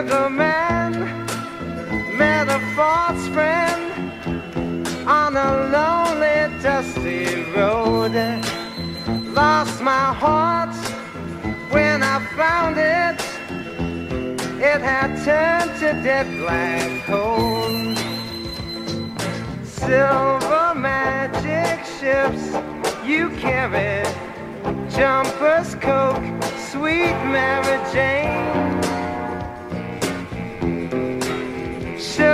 Sugar man met a false friend on a lonely, dusty road. Lost my heart when I found it. It had turned to dead black coal. Silver magic ships you carry, jumpers, coke, sweet Mary Jane.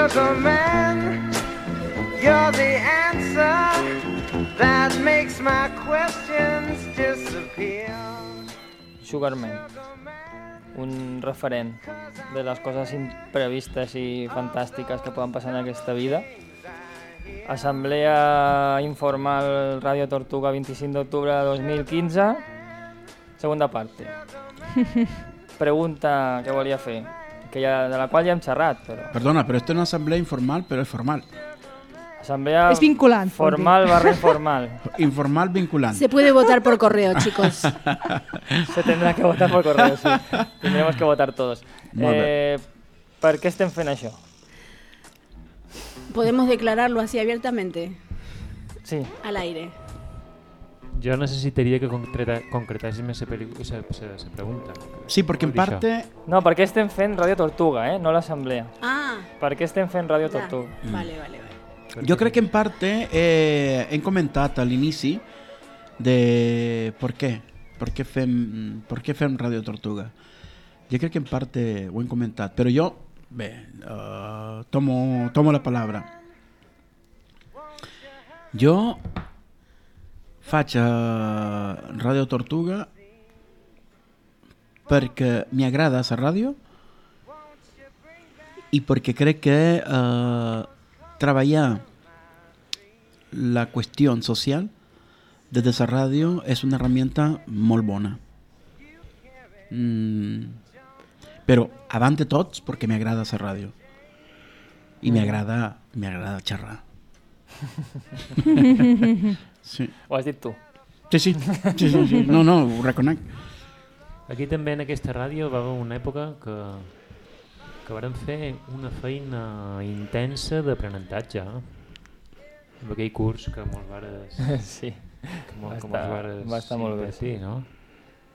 Sugar man, you're the answer that makes my questions disappear. Sugarman, un referent de les coses imprevistes i fantàstiques que poden passar en aquesta vida. Assemblea informal Radio Tortuga 25 d'octubre de 2015, segunda parte. Pregunta que volia fer, que ja, de la qual ja hem xerrat, però... Perdona, pero esto es una asamblea informal, pero es formal. Assemblea És vinculant, vol dir. formal barra informal. Informal vinculante. Se puede votar por correo, chicos. Se tendrá que votar por correo, sí. Tendremos que votar todos. Eh, per què estem fent això? Podemos declararlo así abiertamente, Sí, al aire. Jo necessitaria que concreta, concretessis més la pregunta. Sí, porque en parte... No, perquè estem fent Radio Tortuga, eh? no l'assemblea. Ah, Per què estem fent Radio. Tortuga? Vale, vale, vale. Jo crec que en parte eh, hem comentat a l'inici de per què, per què fem, per què fem Radio Tortuga. Jo crec que en parte ho hem comentat, però jo, bé, uh, tomo, tomo la palabra. Jo faig a Radio Tortuga perquè m'agrada la ràdio i perquè crec que eh, treballar la qüestió social des de la ràdio és una herramienta molt bona. Mm, però, abans de tots, perquè m'agrada la ràdio. I m'agrada m'agrada xerrar. sí. Ho has dit tu. Sí, sí, sí, sí, sí. No, no, ho reconec. Aquí també en aquesta ràdio va haver una època que, que vàrem fer una feina intensa d'aprenentatge. eh? Amb aquell curs que mos vares... Sí. Que mos, Va que estar- mos vares va estar molt bé. Sí, no?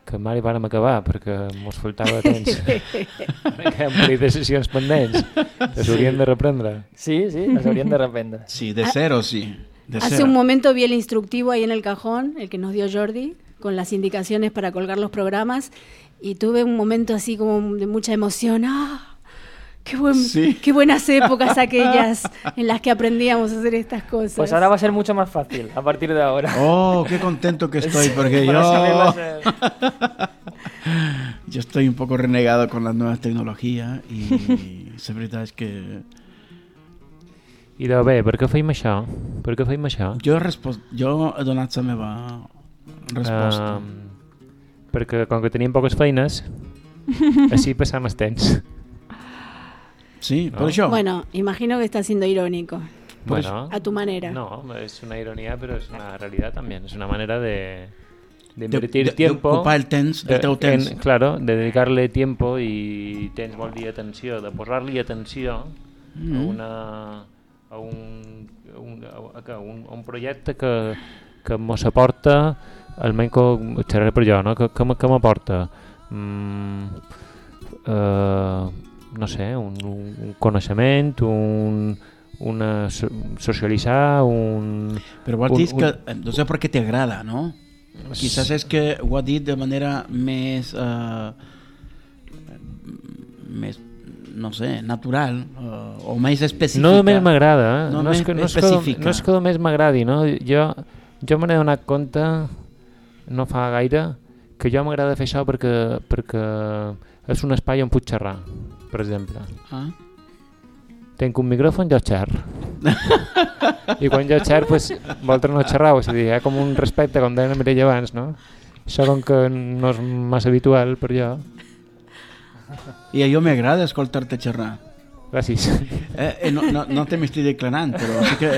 Que mai vàrem acabar perquè mos faltava temps. perquè hem parit de sessions pendents. Que s'haurien de reprendre. Sí, sí, les haurien de reprendre. Sí, de cero, sí. De Hace un momento vi el instructivo ahí en el cajón, el que nos dio Jordi, con las indicaciones para colgar los programas, y tuve un momento así como de mucha emoción. ¡Ah! Qué, buen, Sí. qué buenas épocas aquellas en las que aprendíamos a hacer estas cosas. Pues ahora va a ser mucho más fácil a partir de ahora. Oh, qué contento que estoy, porque yo, yo estoy un poco renegado con las nuevas tecnologías y la veritat és que I de bé, per què feim això? Per què feim això? jo jo he donat la meva resposta. Um, perquè com que tenim poques feines, així passam el temps. sí, no. per això. Bueno, imagino que está siendo irónico, Pues, bueno, a tu manera. no, es una ironía, pero es una realidad también. Es una manera de, de de, invertir de, tiempo. D'ocupar el temps, el de- teu temps. en- claro, de dedicarle tiempo i tens vol dir atenció, de posar-li atenció Mm. a, una, a, un, a, un, a, un, a un projecte que, que mos aporta, almenys que xerraré per jo, no? que, que, que m'aporta mm, eh, no sé, un, un, un coneixement, un, una, so- socialitzar, un... Però un- dit que, eh, no sé per què t'agrada, no? Quizás és que ho ha dit de manera més... Uh, més, no sé, natural uh, o més específica. No només m'agrada, eh? No no, és que, no, és que, no és que només m'agradi, no? Jo, jo me n'he donat compte no fa gaire que jo m'agrada fer això perquè, perquè és un espai on puc xerrar, per exemple. Ah. Tenc un micròfon, jo xerr. I quan jo xerr, pues, vosaltres no xerrau, és a dir, hi ha com un respecte, com deia la Mireia abans, no? Això com que no és massa habitual per jo. I a jo m'agrada escoltar-te xerrar. Gràcies. Eh, eh, no, no, no te m'estic declarant, però sí que...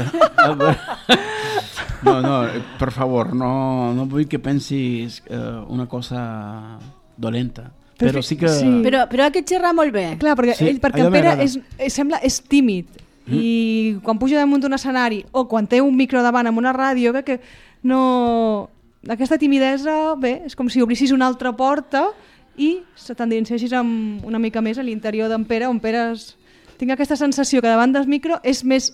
No, no, eh, per favor, no, no vull que pensis eh, una cosa dolenta. Però Però sí que- sí. Però, però aquest xerrar molt bé. Clar, perquè, Sí, ell, perquè en Pere és, és, sembla, és tímid Mm. i quan puja damunt d'un escenari o quan té un micro davant amb una ràdio que no... Aquesta timidesa, bé, és com si obrissis una altra porta i se t'endinsessis amb una mica més a l'interior d'en Pere, on Pere és... tinc aquesta sensació que davant del micro és més...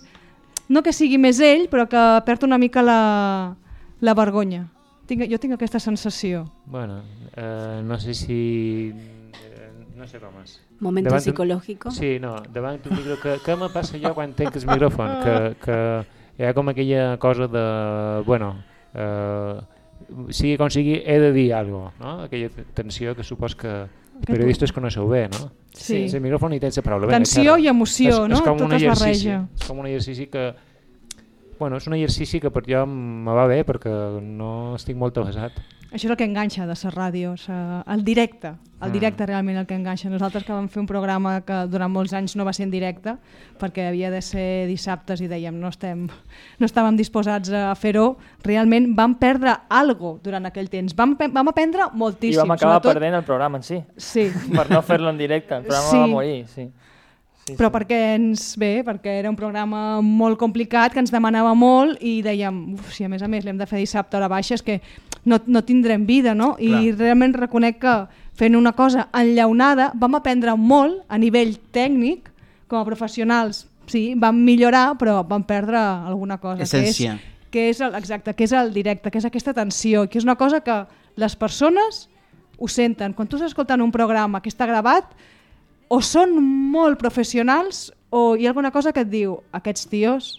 No que sigui més ell, però que perd una mica la, la vergonya. Tinc, jo tinc aquesta sensació. Bueno, eh, no sé si... Eh, no sé com és. Momento Davant d'un- psicológico. Sí, no, davant d'un micro... Que, què me passa jo quan tenc el micròfon? Que, que hi ha com aquella cosa de... Bueno, eh, sigui com sigui, he de dir alguna cosa, no? Aquella tensió que supos que els periodistes coneixeu bé, no? Sí. El micròfon i tens la paraula. Tensió i emoció, és, no? És com Tot un exercici. És com un exercici que... Bueno, és un exercici que per jo me va bé perquè no estic molt avasat. Això és el que enganxa de ser ràdio, ser, el directe, el Ah. directe realment el que enganxa. Nosaltres que vam fer un programa que durant molts anys no va ser en directe perquè havia de ser dissabtes i dèiem no, estem, no estàvem disposats a fer-ho, realment vam perdre algo durant aquell temps. Vam, vam aprendre I moltíssim. vam acabar sobretot- perdent el programa en si, Sí, per no fer-lo en directe. El programa Sí. va morir, sí. Sí però sí. perquè ens bé, perquè era un programa molt complicat, que ens demanava molt i dèiem, uf, si a més a més l'hem de fer dissabte a la baixa és que no, no tindrem vida, no? I Clar. realment reconec que fent una cosa enllaunada vam aprendre molt a nivell tècnic, com a professionals, sí, vam millorar, però vam perdre alguna cosa. Essència. Que és, que és el, exacte, que és el directe, que és aquesta tensió, que és una cosa que les persones ho senten. Quan tu estàs escoltant un programa que està gravat, o són molt professionals o hi ha alguna cosa que et diu aquests tios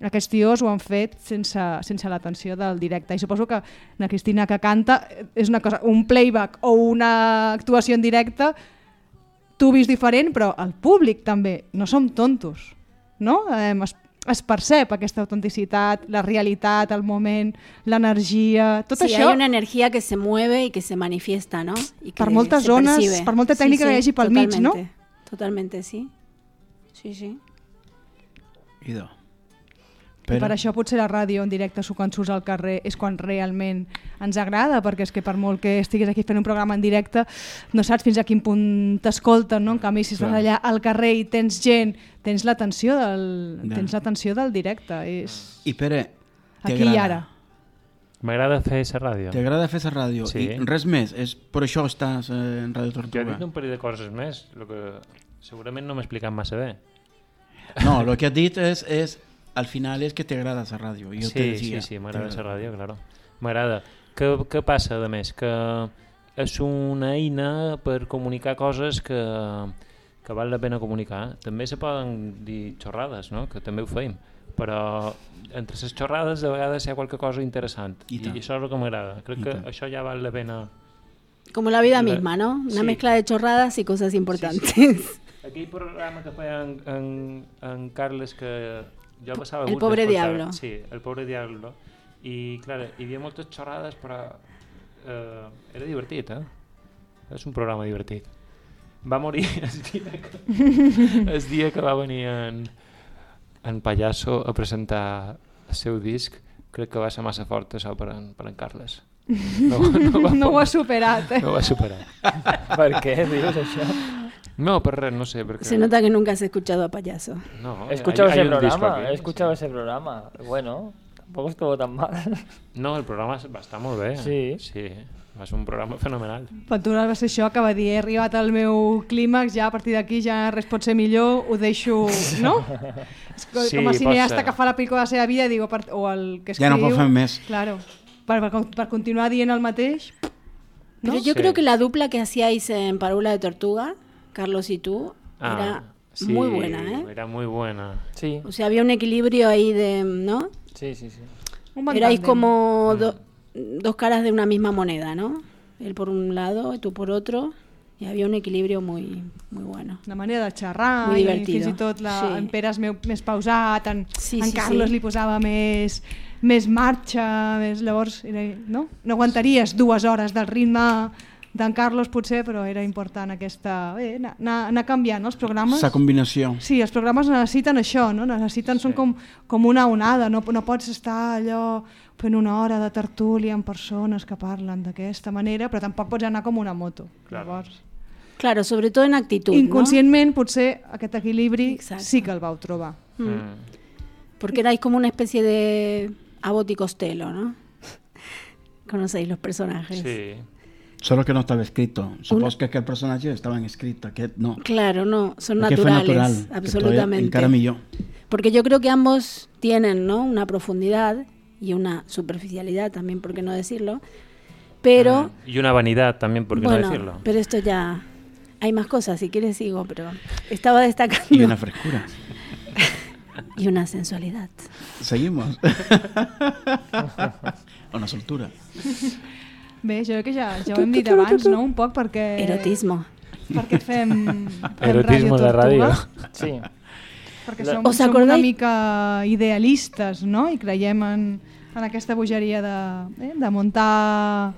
aquests tios ho han fet sense, sense l'atenció del directe i suposo que la Cristina que canta és una cosa, un playback o una actuació en directe tu vist diferent però el públic també, no som tontos no? Eh, es, percep aquesta autenticitat, la realitat, el moment, l'energia, tot sí, això hay una energía que se mueve y que se manifiesta, ¿no? Y que Per moltes zones, percibe. per molta tècnica que hi hagi pel mig, no? totalmente, Totalmente, sí. Sí, sí. Idò. I per això potser la ràdio en directe o quan surts al carrer és quan realment ens agrada, perquè és que per molt que estiguis aquí fent un programa en directe no saps fins a quin punt t'escolten, no? En canvi, si estàs allà al carrer i tens gent, tens l'atenció del, Ja. tens l'atenció del directe. És I Pere, aquí i ara. M'agrada fer la ràdio. T'agrada fer la ràdio? Sí. I res més? És per això estàs eh, en Ràdio Jo he Tortuga? dit un parell de coses més, el que segurament no m'he explicat massa bé. No, lo que has dit és, és al final és que t'agrada la ràdio. Jo te sí, decía, sí, sí, m'agrada la ràdio, claro. M'agrada. Què, què passa, a més? Que és una eina per comunicar coses que, que val la pena comunicar. També se poden dir xorrades, no? que també ho feim, però entre les xorrades de vegades hi ha qualque cosa interessant I i, això és el que m'agrada. Crec I que tant. això ja val la pena. Como la vida La- misma, ¿no? Una sí. mezcla de chorradas y cosas importantes. Aquell programa que feia en, en, en Carles que jo passava El pobre diablo. Sí, el pobre diablo. I, clar, hi havia moltes xorrades, però eh, era divertit, eh? És un programa divertit. Va morir el dia que, el dia que va venir en, en Pallasso a presentar el seu disc. Crec que va ser massa fort això per en, per en Carles. No, no, va, No ho ha superat, eh? no ho va superar. Per què dius això? No, per res, no sé. Perquè... Se nota que nunca has escuchado a payaso. No, He escuchado hay- hay ese disco programa, aquí, he escuchado sí. ese programa. Bueno, tampoco estuvo tan mal. No, el programa va estar molt bé. Sí. Sí, va ser un programa fenomenal. Per tu va ser això que va dir he arribat al meu clímax, ja a partir d'aquí ja res pot ser millor, ho deixo, no? És co- Sí, com a cineasta que fa la pel·lícula de la seva vida, digo, per, o el que escriu... Ja no pot fer més. Claro, per, per, per continuar dient el mateix... Pero ¿No? yo Sí. creo que la dupla que hacíais en Parula de Tortuga, Carlos y tú, era Ah, sí, muy buena, ¿eh? Era muy buena. Sí, O sea, había un equilibrio ahí de, ¿no? sí, sí. sí. Erais como do- dos caras de una misma moneda, ¿no? Él por un lado y tú por otro. Y había un equilibrio muy, muy bueno. Una manera de xerrar, Muy i divertido. fins i tot la, Sí. en Pere és meu, més pausat, en, Sí, en sí, Carlos sí. li posava més, més marxa, més, llavors era, no? no aguantaries dues hores del ritme d'en Carlos potser, però era important aquesta, bé, anar, anar, canviant no? els programes. Esa combinació. Sí, els programes necessiten això, no? necessiten, sí. són com, com una onada, no, no pots estar allò fent una hora de tertúlia amb persones que parlen d'aquesta manera, però tampoc pots anar com una moto. Claro. Llavors, Claro, sobre todo en actitud. ¿no? inconscientment potser aquest equilibri Exacte. sí que el vau trobar. Mm. Mm. Porque erais como una especie de Abbott y Costello, ¿no? Conocéis los personajes. Sí. Solo que no estaba escrito. Supongo que aquel personaje estaba escrito, aquest no. Claro, no, son fue naturales, natural. que absolutamente. Millor. Porque yo creo que ambos tienen ¿no? una profundidad y una superficialidad también, por qué no decirlo. Pero, Y una vanidad también, por qué bueno, no decirlo. pero esto ya... Hay más cosas, si quieres sigo, pero estaba destacando. Y una frescura. y una sensualidad. Seguimos. una soltura. Bé, jo crec que ja, ja ho hem dit abans, no? Un poc perquè... Erotismo. Perquè fem, fem Erotismo Ràdio de ràdio. Tortuga, Sí. Perquè La- som, ¿Os som una mica idealistes, no? I creiem en, en aquesta bogeria de, eh, de muntar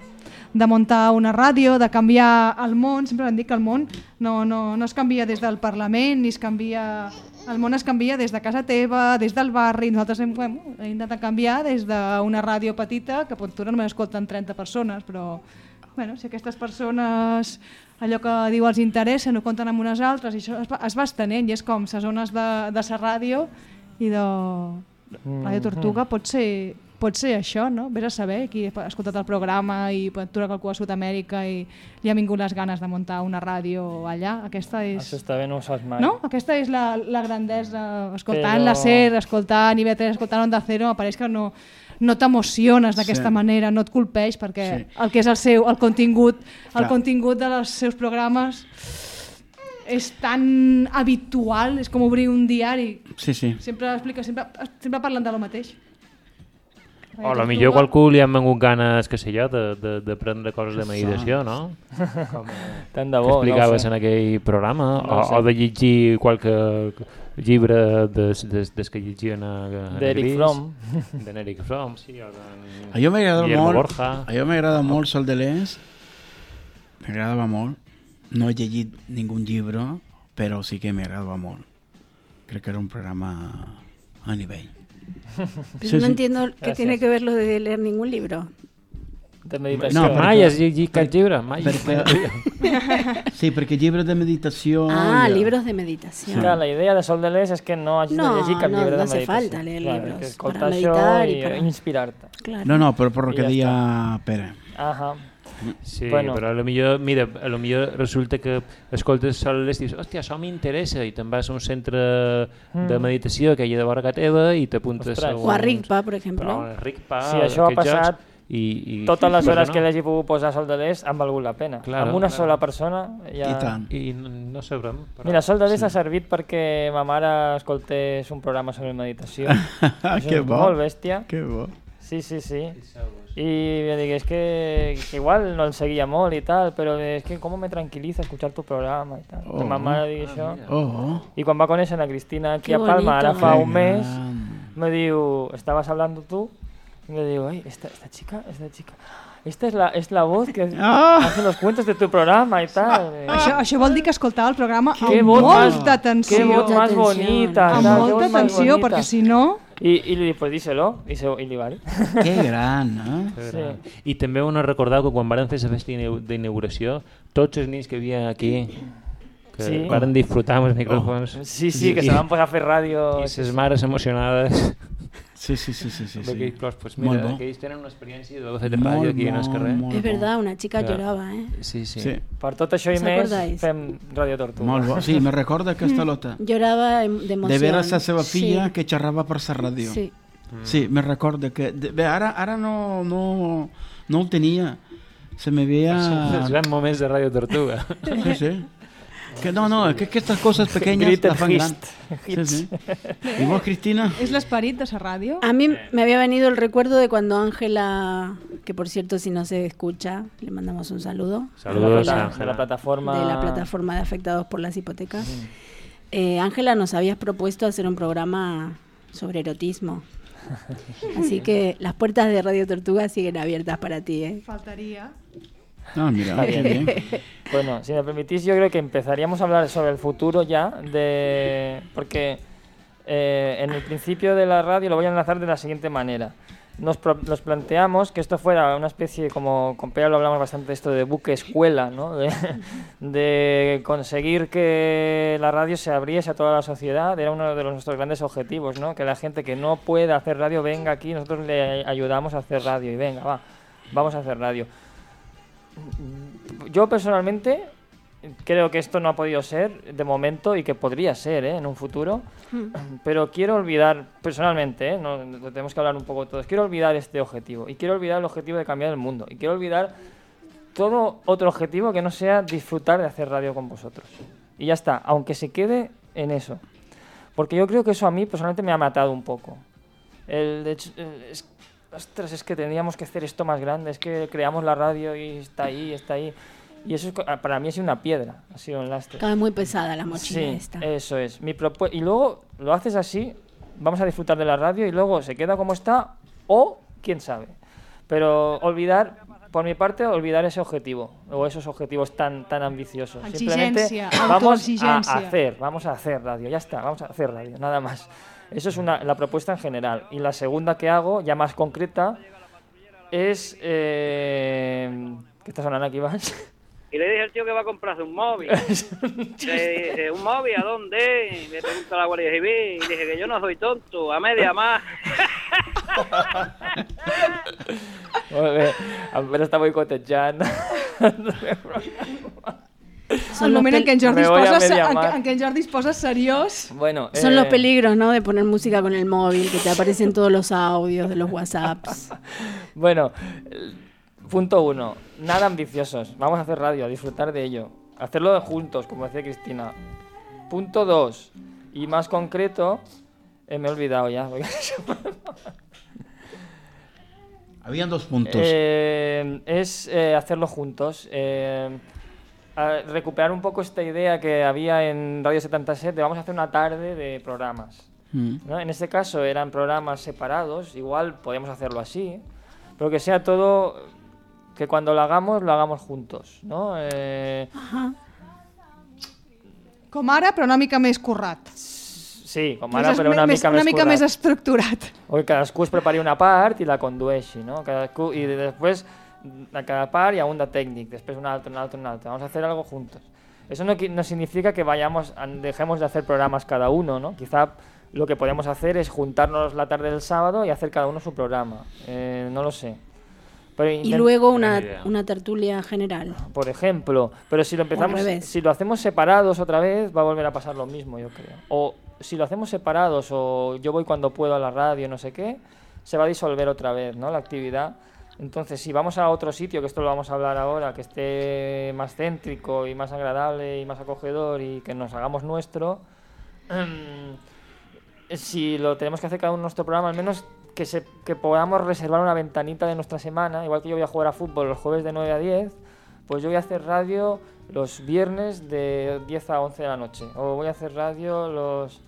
de muntar una ràdio, de canviar el món, sempre hem dit que el món no, no, no es canvia des del Parlament, ni es canvia... El món es canvia des de casa teva, des del barri, nosaltres hem, hem intentat canviar des d'una ràdio petita, que potser només escolten 30 persones, però bueno, si aquestes persones allò que diu els interessa no compten amb unes altres i això es va, es va estenent i és com les zones de, de sa ràdio i de Ràdio Tortuga pot ser, pot ser això, no? Vés a saber qui ha escoltat el programa i Ventura qualcú a Sud-amèrica i li ha vingut les ganes de muntar una ràdio allà. Aquesta és... Això està bé, no ho saps mai. No? Aquesta és la, la grandesa. Escoltant Però- la SER, escoltant IB3, escoltant Onda Cero, m'apareix que no, no t'emociones d'aquesta Sí. manera, no et colpeix, perquè Sí. el que és el seu, el contingut, el Clar. contingut dels seus programes és tan habitual, és com obrir un diari. Sí, sí. Sempre explica, sempre, sempre parlen de lo mateix. O a lo millor qualcú li han vengut ganes, que sé jo, de, de, de prendre coses de meditació, no? Tant de que bo, explicaves no en sé. aquell programa, No o, o de llegir qualque llibre des, des, des que llegien a, a D'Eric Fromm. d'en Eric Fromm, sí, o d'en A jo m'agrada molt, Borja. a jo m'agrada molt Sol de l'Est, m'agradava molt. No he llegit ningú llibre, però sí que m'agradava molt. Crec que era un programa a nivell. Pero Sí, no sí. entiendo qué Gracias. tiene que ver lo de leer ningún libro. De És meditació. No, que perquè- mai has llegit cap llibre, mai. Perquè, sí, perquè llibres de meditació... Ah, ja- libros de meditación. Clar, la idea de Sol de l'Est és que no hagis No, de llegir cap no, llibre no de hace meditació. falta leer Clar, libros para meditar y i para- inspirar-te. Claro. No, no, però per lo I que ja deia Pere. Ahà. Sí, Bueno. però a lo millor, mira, a lo millor resulta que escoltes Sol l'Est i dius, hòstia, això m'interessa, i te'n vas a un centre de Mm. meditació que hi ha de vora teva i t'apuntes Ostres. O a Rigpa, por Però ejemplo. el Rigpa, Sí, això ha passat jocs, i, i, Totes les per hores què que no? l'hagi pogut posar Sol de l'Est han valgut la pena. Claro, amb una claro. sola persona ja... I tant. I no, no sabrem. Però... Mira, Sol de l'Est ha servit perquè ma mare escoltés un programa sobre meditació. Això que bo. Molt bèstia. Que bo. Sí, sí, sí. Y yo dije, es que, que igual no seguía molt y tal, pero es que cómo me tranquiliza escuchar tu programa y tal. Oh. Mi mamá dije això. Oh, Y quan va conèixer a Cristina aquí Qué a Palma, ara bonito. fa que un mes, me diu, estabas hablando tú, y me digo, ay, esta, esta chica, esta chica, esta es la, es la voz que Ah. hace los cuentos de tu programa y tal. Eh, Això, això vol dir que escoltava el programa Qué amb voz molta más- atenció. Qué voz atención. bonita. amb molta voz más atenció, perquè si no... Y, y le dic, pues díselo, y, se, y li va dir. Que gran, eh? Que Sí. I també una recordar que quan van fer la festa d'inau- d'inauguració, tots els nens que hi havia aquí, que Sí. van disfrutar amb els micròfons, Sí, sí, que I- se van posar a fer ràdio. i les mares emocionades Sí, sí, sí, sí, sí. sí. d'aquells sí. plors. Pues Molt mira, bo. que ells tenen una experiència d'haver fet Molt, ràdio aquí en el molt, carrer. molt Es bo. verdad, una chica Claro. lloraba, ¿eh? Sí, sí. Sí, Per tot això i ¿Us més, acordáis? fem Ràdio Tortuga. molt bo. Sí, me recorda aquesta lota. Lloraba em- de emoción. De veure la seva filla Sí, que xerrava per la ràdio. Sí. Sí, me recorda que... De, bé, ara, ara no, no, no el tenia. Se me veia... Els grans moments de Ràdio Tortuga. Sí, sí. Que no, no, es que, que estas cosas pequeñas las fan. Sí, sí. ¿Y vos, Cristina? És l'esperit de la ràdio? A mí me había venido el recuerdo de cuando Ángela, que por cierto si no se escucha, le mandamos un saludo. Saludos, de la, de la Ángela. plataforma. de la plataforma de afectados por las hipotecas. Eh, Ángela, nos habías propuesto hacer un programa sobre erotismo. Así que las puertas de Radio Tortuga siguen abiertas para ti. ¿eh? Faltaria. Ah, mira, Está qué bien. bien. Bueno, si me permitís, yo creo que empezaríamos a hablar sobre el futuro ya, de porque eh, en el principio de la radio lo voy a enlazar de la siguiente manera. Nos, pro- nos planteamos que esto fuera una especie, como con Pea lo hablamos bastante, de esto de buque escuela, ¿no? de, de conseguir que la radio se abriese a toda la sociedad, era uno de los- nuestros grandes objetivos, ¿no? que la gente que no pueda hacer radio venga aquí, nosotros le ayudamos a hacer radio y venga, va, vamos a hacer radio yo personalmente creo que esto no ha podido ser de momento y que podría ser ¿eh? en un futuro, pero quiero olvidar, personalmente, ¿eh? no, lo tenemos que hablar un poco todos, quiero olvidar este objetivo y quiero olvidar el objetivo de cambiar el mundo y quiero olvidar todo otro objetivo que no sea disfrutar de hacer radio con vosotros. Y ya está, aunque se quede en eso. Porque yo creo que eso a mí personalmente me ha matado un poco. El, de hecho, el- es, ostras, es que tendríamos que hacer esto más grande, es que creamos la radio y está ahí, está ahí. Y eso es co- para mí ha sido una piedra, ha sido un lastre. Cabe muy pesada la mochila Sí, esta. eso es. Mi y luego lo haces así, vamos a disfrutar de la radio y luego se queda como está o quién sabe. Pero olvidar, por mi parte, olvidar ese objetivo o esos objetivos tan tan ambiciosos. Simplemente vamos a hacer, vamos a hacer radio, ya está, vamos a hacer radio, nada más. Eso es una, la propuesta en general. Y la segunda que hago, ya más concreta, es... Eh, ¿Qué está sonando aquí, Vas? Y le dije al tío que va a comprarse un móvil. le dije, ¿un móvil a dónde? Y me pregunta la Guardia Civil. Y dije que yo no soy tonto, a media más. Molt bé, en Pere està boicotejant. El moment en què en Jordi, es posa, media en, mar. què- en què en Jordi es posa seriós. bueno, Son eh, los peligros, ¿no? De poner música con el móvil, que te aparecen todos los audios de los WhatsApps. Bueno, punto uno, nada ambiciosos. Vamos a hacer radio, a disfrutar de ello. Hacerlo juntos, como decía Cristina. Punto dos, y más concreto, eh, me he olvidado ya. Habían dos puntos. Eh, es eh, hacerlo juntos. eh, a- recuperar un poco esta idea que había en Radio 77 de vamos a hacer una tarde de programas. Mm. ¿no? En este caso eran programas separados, igual podemos hacerlo así, pero que sea todo, que cuando lo hagamos, lo hagamos juntos. ¿no? Eh, Com ara, però una mica més currat. sí, com ara, Més- però una més, mica una més mica currat. més estructurat. O que cadascú es prepari una part i la condueixi, ¿no? Cadascú, y después a cada par y a un de técnic, después un alto, un alto, un alto. Vamos a hacer algo juntos. Eso no, no significa que vayamos, a- dejemos de hacer programas cada uno, ¿no? Quizá lo que podemos hacer es juntarnos la tarde del sábado y hacer cada uno su programa. Eh, no lo sé. Pero Y luego una, una tertulia general. por ejemplo. Pero si lo empezamos, si lo hacemos separados otra vez, va a volver a pasar lo mismo, yo creo. O si lo hacemos separados, o yo voy cuando puedo a la radio, no sé qué, se va a disolver otra vez, ¿no? La actividad. Entonces, si vamos a otro sitio, que esto lo vamos a hablar ahora, que esté más céntrico y más agradable y más acogedor y que nos hagamos nuestro, si lo tenemos que hacer cada uno en nuestro programa, al menos que, se, que podamos reservar una ventanita de nuestra semana, igual que yo voy a jugar a fútbol los jueves de 9 a 10, pues yo voy a hacer radio los viernes de 10 a 11 de la noche, o voy a hacer radio los...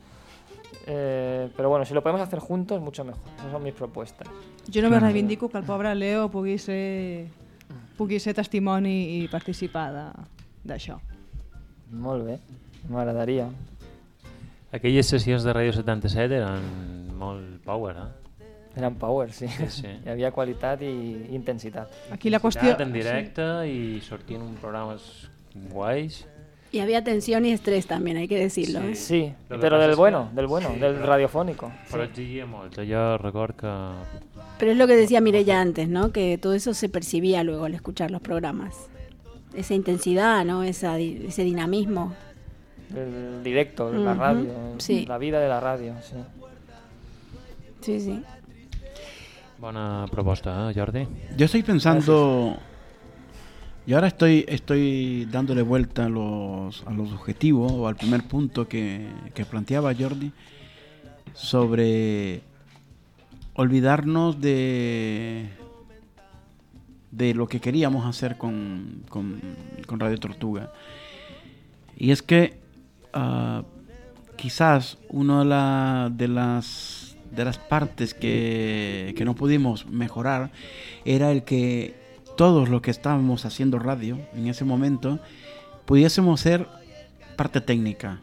eh, pero bueno, si lo podemos hacer juntos, mucho mejor. Esas son mis propuestas. Jo només reivindico que el pobre Leo pugui ser, pugui ser testimoni i participar d'això. Molt bé, m'agradaria. Aquelles sessions de Ràdio 77 eren molt power, eh? Eren power, sí. Sí, sí. Hi havia qualitat i intensitat. Aquí la qüestió... Citat en directe i sortien uns programes guais. Y había tensión y estrés también, hay que decirlo. ¿eh? Sí, pero pasa del bueno, del bueno, Sí, del però- radiofónico. Però exigia molt. Jo record que... Pero es lo que decía Mireya antes, ¿no? Que todo eso se percibía luego al escuchar los programas. Esa intensidad, ¿no? Esa, di- ese dinamismo. El directo, la Ujú, radio, sí. la vida de la radio, sí. Sí, sí. Bona proposta, eh, Jordi? Yo estoy pensando Y ahora estoy, estoy dándole vuelta a los, a los objetivos o al primer punto que, que planteaba Jordi sobre olvidarnos de, de lo que queríamos hacer con, con, con Radio Tortuga. Y es que ah, quizás una de, de las, de las partes que, que no pudimos mejorar era el que todos los que estábamos haciendo radio en ese momento pudiésemos ser parte técnica.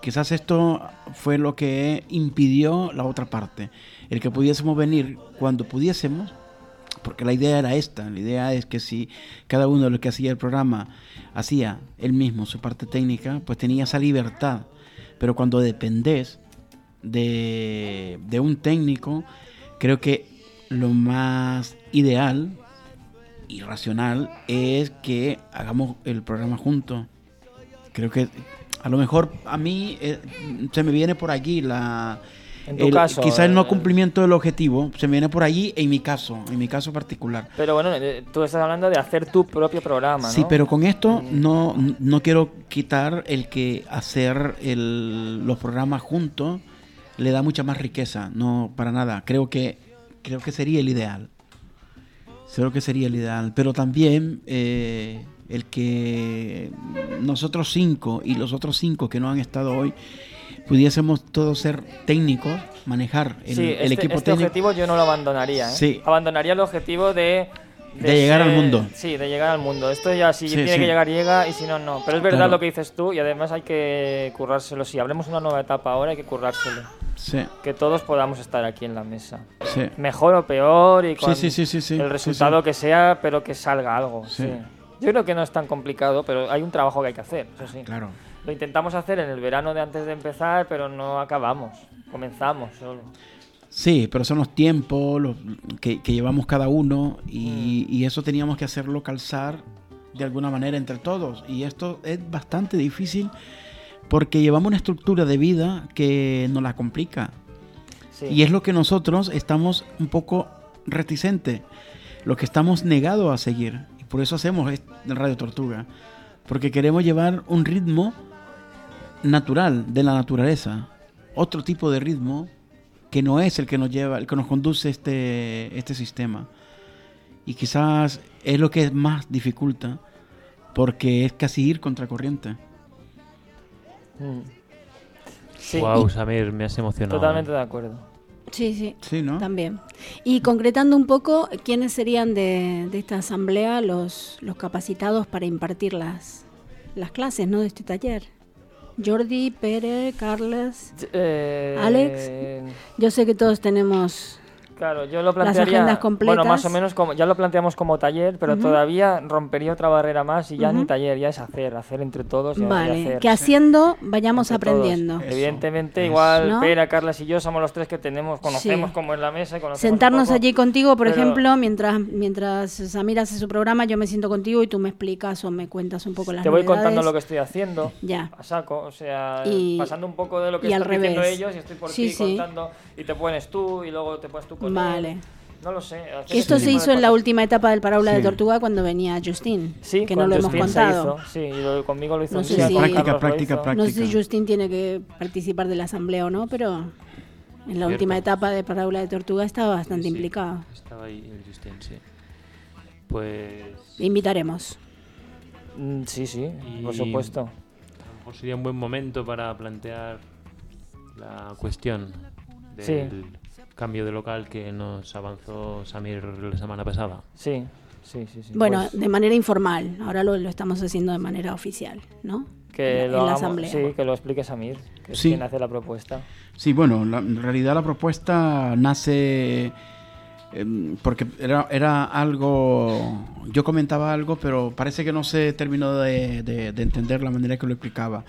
Quizás esto fue lo que impidió la otra parte, el que pudiésemos venir cuando pudiésemos, porque la idea era esta, la idea es que si cada uno de los que hacía el programa hacía él mismo su parte técnica, pues tenía esa libertad, pero cuando dependés de, de un técnico, creo que lo más ideal y racional es que hagamos el programa juntos. Creo que a lo mejor a mí eh, se me viene por aquí la... En tu el- caso, quizá el no eh, cumplimiento del objetivo se me viene por allí en mi caso, en mi caso particular. Pero bueno, eh, tú estás hablando de hacer tu propio programa, ¿no? Sí, pero con esto Mm. no, no quiero quitar el que hacer el- los programas juntos le da mucha más riqueza, no para nada. Creo que creo que sería el ideal. Creo que sería el ideal, pero también eh, el que nosotros cinco y los otros cinco que no han estado hoy pudiésemos todos ser técnicos, manejar el, sí, el este, equipo este técnico. objetivo yo no lo abandonaría, ¿eh? Sí. Abandonaría el objetivo de... De llegar al mundo. Sí, de llegar al mundo. Esto ya si Sí, tiene sí. que llegar, llega, y si no, no. Pero es verdad Claro. lo que dices tú y además hay que currárselo. Si hablemos una nueva etapa ahora, hay que currárselo. Sí, Que todos podamos estar aquí en la mesa. sí. Mejor o peor y con sí, el resultado que sea, pero que salga algo. Yo creo que no es tan complicado, pero hay un trabajo que hay que hacer, eso sí. Claro. Lo intentamos hacer en el verano de antes de empezar, pero no acabamos. Comenzamos solo. Sí, pero son los tiempos los que, que llevamos cada uno y, Mm. y eso teníamos que hacerlo calzar de alguna manera entre todos. Y esto es bastante difícil porque llevamos una estructura de vida que nos la complica. Sí. Y es lo que nosotros estamos un poco reticentes, lo que estamos negados a seguir. Y por eso hacemos est- Radio Tortuga, porque queremos llevar un ritmo natural de la naturaleza, otro tipo de ritmo que no es el que nos lleva, el que nos conduce este, este sistema. Y quizás es lo que más dificulta, porque es casi ir contracorriente. Mm. Sí, Wow, Samir, me has emocionado. totalmente de acuerdo. Sí, sí. Sí, ¿no? También. Y concretando un poco, ¿quiénes serían de, de esta asamblea los, los capacitados para impartir las, las clases ¿no? de este taller? Jordi, Pere, Carles. Eh, Alex. Yo sé que todos tenemos... Claro, yo lo plantearía. completas. Bueno, más o menos como ya lo planteamos como taller, pero todavía rompería otra barrera más y ya ni taller, ya es hacer, hacer entre todos. y- Vale, hacer. que haciendo vayamos Entre aprendiendo. Eso, Evidentemente, eso. igual ¿No? Pera, Carlas y yo somos los tres que tenemos, conocemos Sí. cómo es la mesa y Sentarnos poco. allí contigo, por pero- ejemplo, mientras mientras Samir hace su programa, yo me siento contigo y tú me explicas o me cuentas un poco las Te voy contando lo que estoy haciendo. Ya. A saco, o sea, Y- pasando un poco de lo que están diciendo revés. ellos y estoy por Sí, ti sí. contando y te pones tú y luego te pones tú con él. Vale. No lo sé. Esto se hizo en la última etapa del Parábola de. Tortuga cuando venía Justin, Sí, que no lo hemos Justin contado. hizo, Sí, lo- conmigo lo hizo No un sé día, si- Práctica, práctica, hizo. práctica. No sé si Justin tiene que participar de la asamblea o no, pero en la última etapa de Parábola de Tortuga estaba bastante Sí, implicado. Estaba ahí el Justin, sí. Pues Le invitaremos. Mm, Sí, sí, por supuesto. a lo mejor sería un buen momento para plantear la cuestión del Sí. Cambio de local que nos avanzó Samir la semana pasada. Sí, sí, sí. sí. Bueno, Pues de manera informal. Ahora lo, lo estamos haciendo de manera oficial, ¿no? que en lo la- en la hagamos- asamblea. Sí, que lo explique Samir, que es Sí. quien hace la propuesta. Sí, bueno, la- en realidad la propuesta nace em, porque era, era algo, yo comentaba algo, pero parece que no se terminó de, de- de entender la manera que lo explicaba.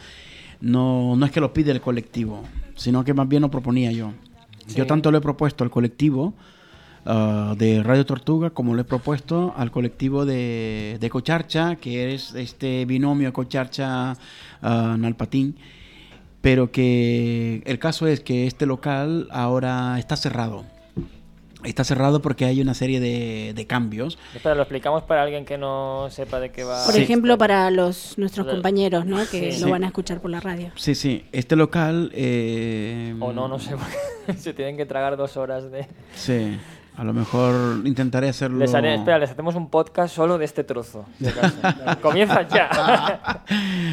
No, no es que lo pide el colectivo, sino que más bien lo proponía yo. Yo tanto lo he propuesto al colectivo ah, de Radio Tortuga como lo he propuesto al colectivo de, de Cocharcha, que es este binomio Cocharcha-Nalpatín pero que el caso es que este local ahora está cerrado. Está cerrado porque hay una serie de, de cambios. Espera, lo explicamos para alguien que no sepa de qué va. Por Sí. ejemplo, para los nuestros compañeros, ¿no? Que Sí. lo van a escuchar por la radio. Sí, sí. Este local... eh, O no, no sé. Se tienen que tragar dos horas de. Sí. A lo mejor intentaré hacerlo... Les haré- espera, les hacemos un podcast solo de este trozo. Comienza ya.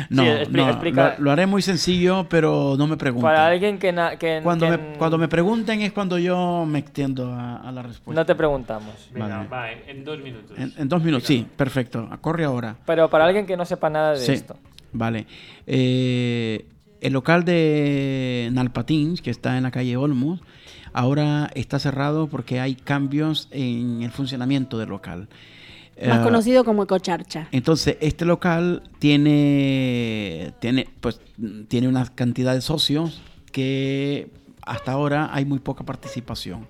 No, Sí, expli- no, explica- Lo, lo haré muy sencillo, pero no me pregunten. Para alguien que, na- que- cuando, que me, cuando me pregunten es cuando yo me extiendo a, a la respuesta. no te preguntamos. Venga, Vale. va, en, en dos minutos. En, en dos minutos, sí, perfecto. Corre ahora. Pero para alguien que no sepa nada de Sí, esto. vale. Eh, el local de Nalpatins, que está en la calle Olmos, ahora está cerrado porque hay cambios en el funcionamiento del local. Más Eh, conocido como Ecocharcha. Entonces, este local tiene, tiene, pues, tiene una cantidad de socios que hasta ahora hay muy poca participación.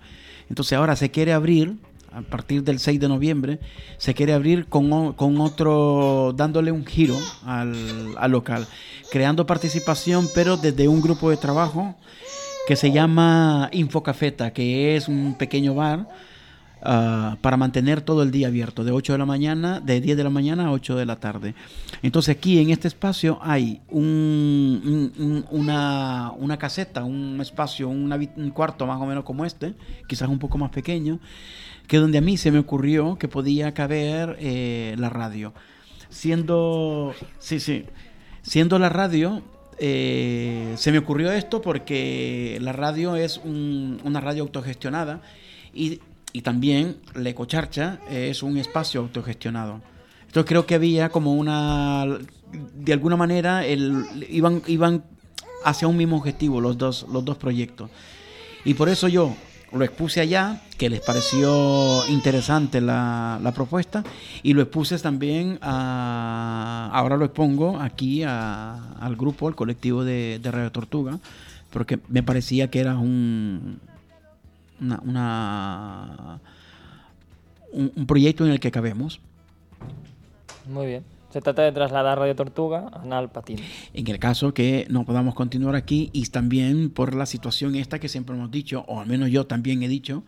Entonces, ahora se quiere abrir, a partir del 6 de noviembre, se quiere abrir con, con otro, dándole un giro al, al local, creando participación, pero desde un grupo de trabajo que se llama Infocafeta, que es un pequeño bar ah, para mantener todo el día abierto, de 8 de la mañana, de 10 de la mañana a 8 de la tarde. Entonces aquí en este espacio hay un, un- un- una, una caseta, un espacio, un cuarto más o menos como este, quizás un poco más pequeño, que donde a mí se me ocurrió que podía caber eh, la radio. Siendo, sí, sí, siendo la radio, eh, se me ocurrió esto porque la radio es un- una radio autogestionada y, y también la Ecocharcha es un espacio autogestionado. Entonces creo que había como una, de alguna manera, el, iban, iban hacia un mismo objetivo los dos, los dos proyectos. Y por eso yo lo expuse allá, que les pareció interesante la, la propuesta, y lo expuse también, a, ahora lo expongo aquí a- al grupo, al colectivo de, de Radio Tortuga, porque me parecía que era un, una, un, un proyecto en el que cabemos. Muy bien. Se trata de trasladar Radio Tortuga a Nalpatín. En el caso que no podamos continuar aquí y también por la situación esta que siempre hemos dicho, o al menos yo también he dicho,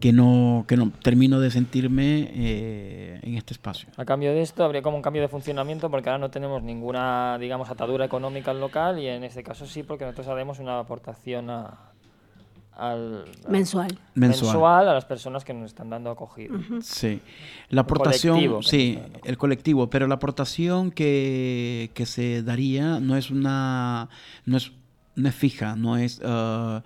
que no, que no termino de sentirme eh, en este espacio. A cambio de esto, habría como un cambio de funcionamiento porque ahora no tenemos ninguna, digamos, atadura económica al local y en este caso sí, porque nosotros haremos una aportación a, al, Mensual. Mensual. a las personas que nos están dando acogida. Sí. La aportación, sí, el colectivo, pero la aportación que, que se daría no es una, no es, no es fija, no es, ah,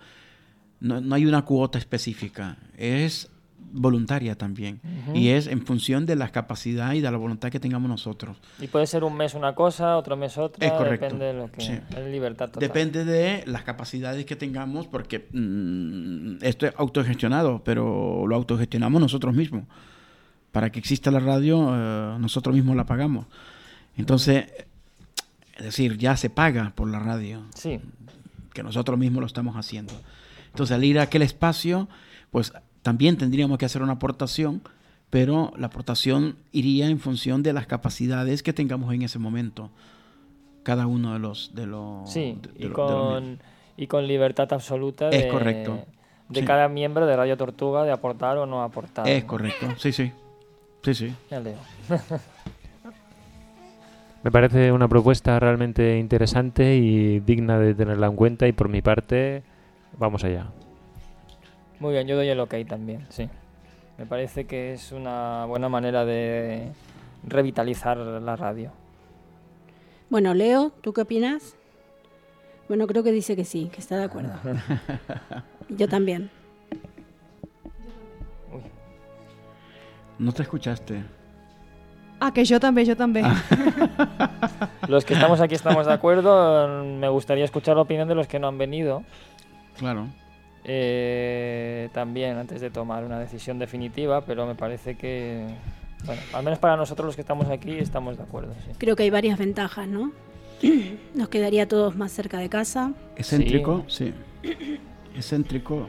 no, no hay una cuota específica, es voluntaria también y es en función de la capacidad y de la voluntad que tengamos nosotros. Y puede ser un mes una cosa, otro mes otra, Es correcto, depende de lo que... sí. Es libertad total. Depende de las capacidades que tengamos, porque mm, esto es autogestionado, pero lo autogestionamos nosotros mismos. Para que exista la radio, eh, nosotros mismos la pagamos. Entonces, es decir, ya se paga por la radio, Sí, que nosotros mismos lo estamos haciendo. Entonces, al ir a aquel espacio, pues también tendríamos que hacer una aportación, pero la aportación iría en función de las capacidades que tengamos en ese momento. Cada uno de los... De los sí. de- de y, lo- de los con, miembros. y con libertad absoluta de, Es correcto. de Sí. cada miembro de Radio Tortuga de aportar o no aportar. Es correcto, sí, sí. Sí, sí. Ya leo. Me parece una propuesta realmente interesante y digna de tenerla en cuenta y por mi parte, vamos allá. Muy bien, yo doy el ok también, sí. Me parece que es una buena manera de revitalizar la radio. Bueno, Leo, ¿tú qué opinas? Bueno, creo que dice que sí, que está de acuerdo. Yo también. Uy, No te escuchaste. Ah, que jo també, jo també. Los que estamos aquí estamos de acuerdo. Me gustaría escuchar la opinión de los que no han venido. Claro. Eh, también antes de tomar una decisión definitiva, pero me parece que, bueno, al menos para nosotros los que estamos aquí estamos de acuerdo. sí. Creo que hay varias ventajas, ¿no? Nos quedaría a todos más cerca de casa. Excéntrico, sí. Excéntrico.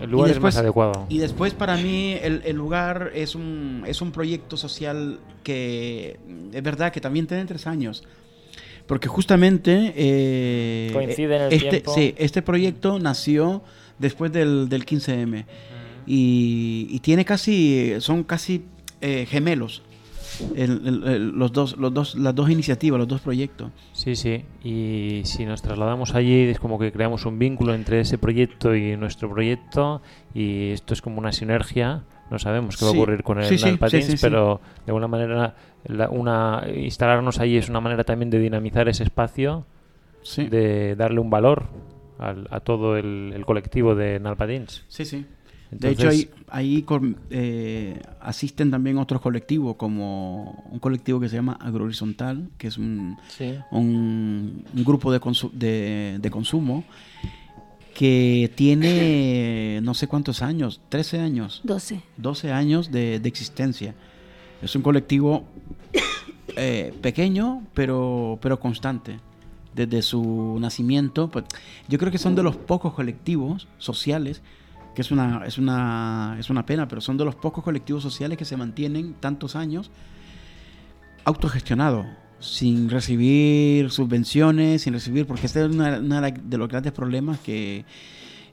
El lugar es después- más adecuado. Y después para mí el, el lugar es un, es un proyecto social que es verdad que también tiene tres años. Porque justamente... eh, Coincide en el este, tiempo. Sí, este proyecto nació después del, del 15M. y, y tiene casi, son casi eh, gemelos el- el- el- los dos, los dos, las dos iniciativas, los dos proyectos. Sí, sí. Y si nos trasladamos allí es como que creamos un vínculo entre ese proyecto y nuestro proyecto y esto es como una sinergia. No sabemos qué va a ocurrir con el sí. pero de alguna manera la- una, instalarnos allí es una manera también de dinamizar ese espacio, de darle un valor al- a todo el, el colectivo de Nalpatins. sí, sí. De hecho, ahí, ahí eh, asisten también otros colectivos, como un colectivo que se llama Agrohorizontal, que es un, Sí. un, un grupo de, consu- de, de consumo que tiene no sé cuántos años, 13 años, 12. 12 años de, de existencia. Es un colectivo eh, pequeño, pero, pero constante. Desde su nacimiento, pues, yo creo que son de los pocos colectivos sociales, que es una, es, una, es una pena, pero son de los pocos colectivos sociales que se mantienen tantos años autogestionados, sin recibir subvenciones, sin recibir, porque este es uno de los grandes problemas que,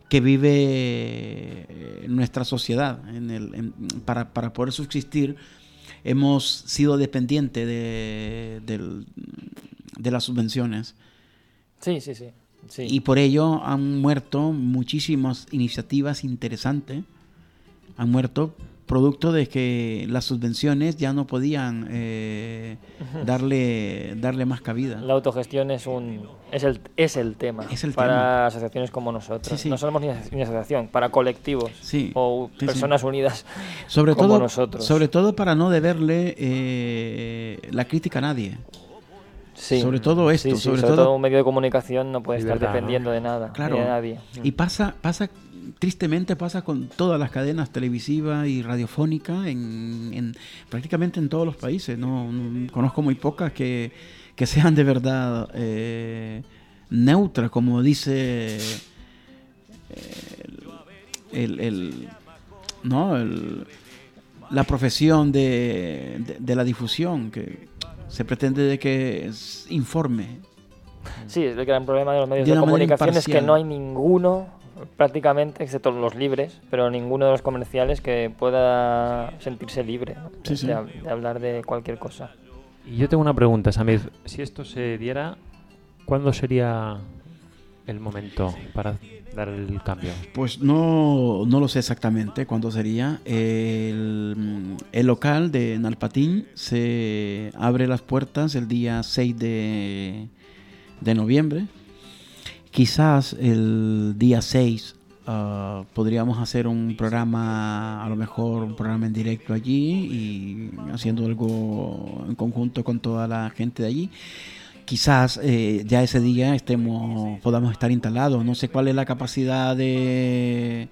que vive eh, nuestra sociedad. En el, en- para, para poder subsistir, hemos sido dependientes de, del- de las subvenciones. Sí, sí, sí. sí. Y por ello han muerto muchísimas iniciativas interesantes. Han muerto producto de que las subvenciones ya no podían eh, darle, darle más cabida. La autogestión es un es el es el tema Es el para tema. asociaciones como nosotros. Sí, sí. No somos ni, ni asociación, para colectivos Sí, o sí, sí. personas unidas. Sobre como todo, nosotros. sobre todo para no deberle eh, la crítica a nadie. Sí. Sobre todo esto, Sí, sí, sobre sobre, todo- todo un medio de comunicación no puede estar dependiendo de nada, Claro. ni de nadie. Y pasa, pasa, tristemente pasa con todas las cadenas televisivas y radiofónicas en, en- prácticamente en todos los países. No, no- conozco muy pocas que, que sean de verdad eh, neutras, como dice eh, el, el- no, el- la profesión de, de- de la difusión, que se pretende de que informe. Sí, el gran problema de los medios De comunicación es que no hay ninguno, prácticamente, excepto los libres, pero ninguno de los comerciales que pueda sentirse libre ¿no? Sí, sí. De, hab- de hablar de cualquier cosa. Y yo tengo una pregunta, Samir. Si esto se diera, ¿cuándo sería el momento para dar el cambio? Pues no, no lo sé exactamente cuándo sería. El, el local de Nalpatín se abre las puertas el día 6 de, de noviembre. Quizás el día 6 ah, podríamos hacer un programa, a lo mejor un programa en directo allí y haciendo algo en conjunto con toda la gente de allí. Quizás eh, ya ese día estemos podamos estar instalados. No sé cuál es la capacidad de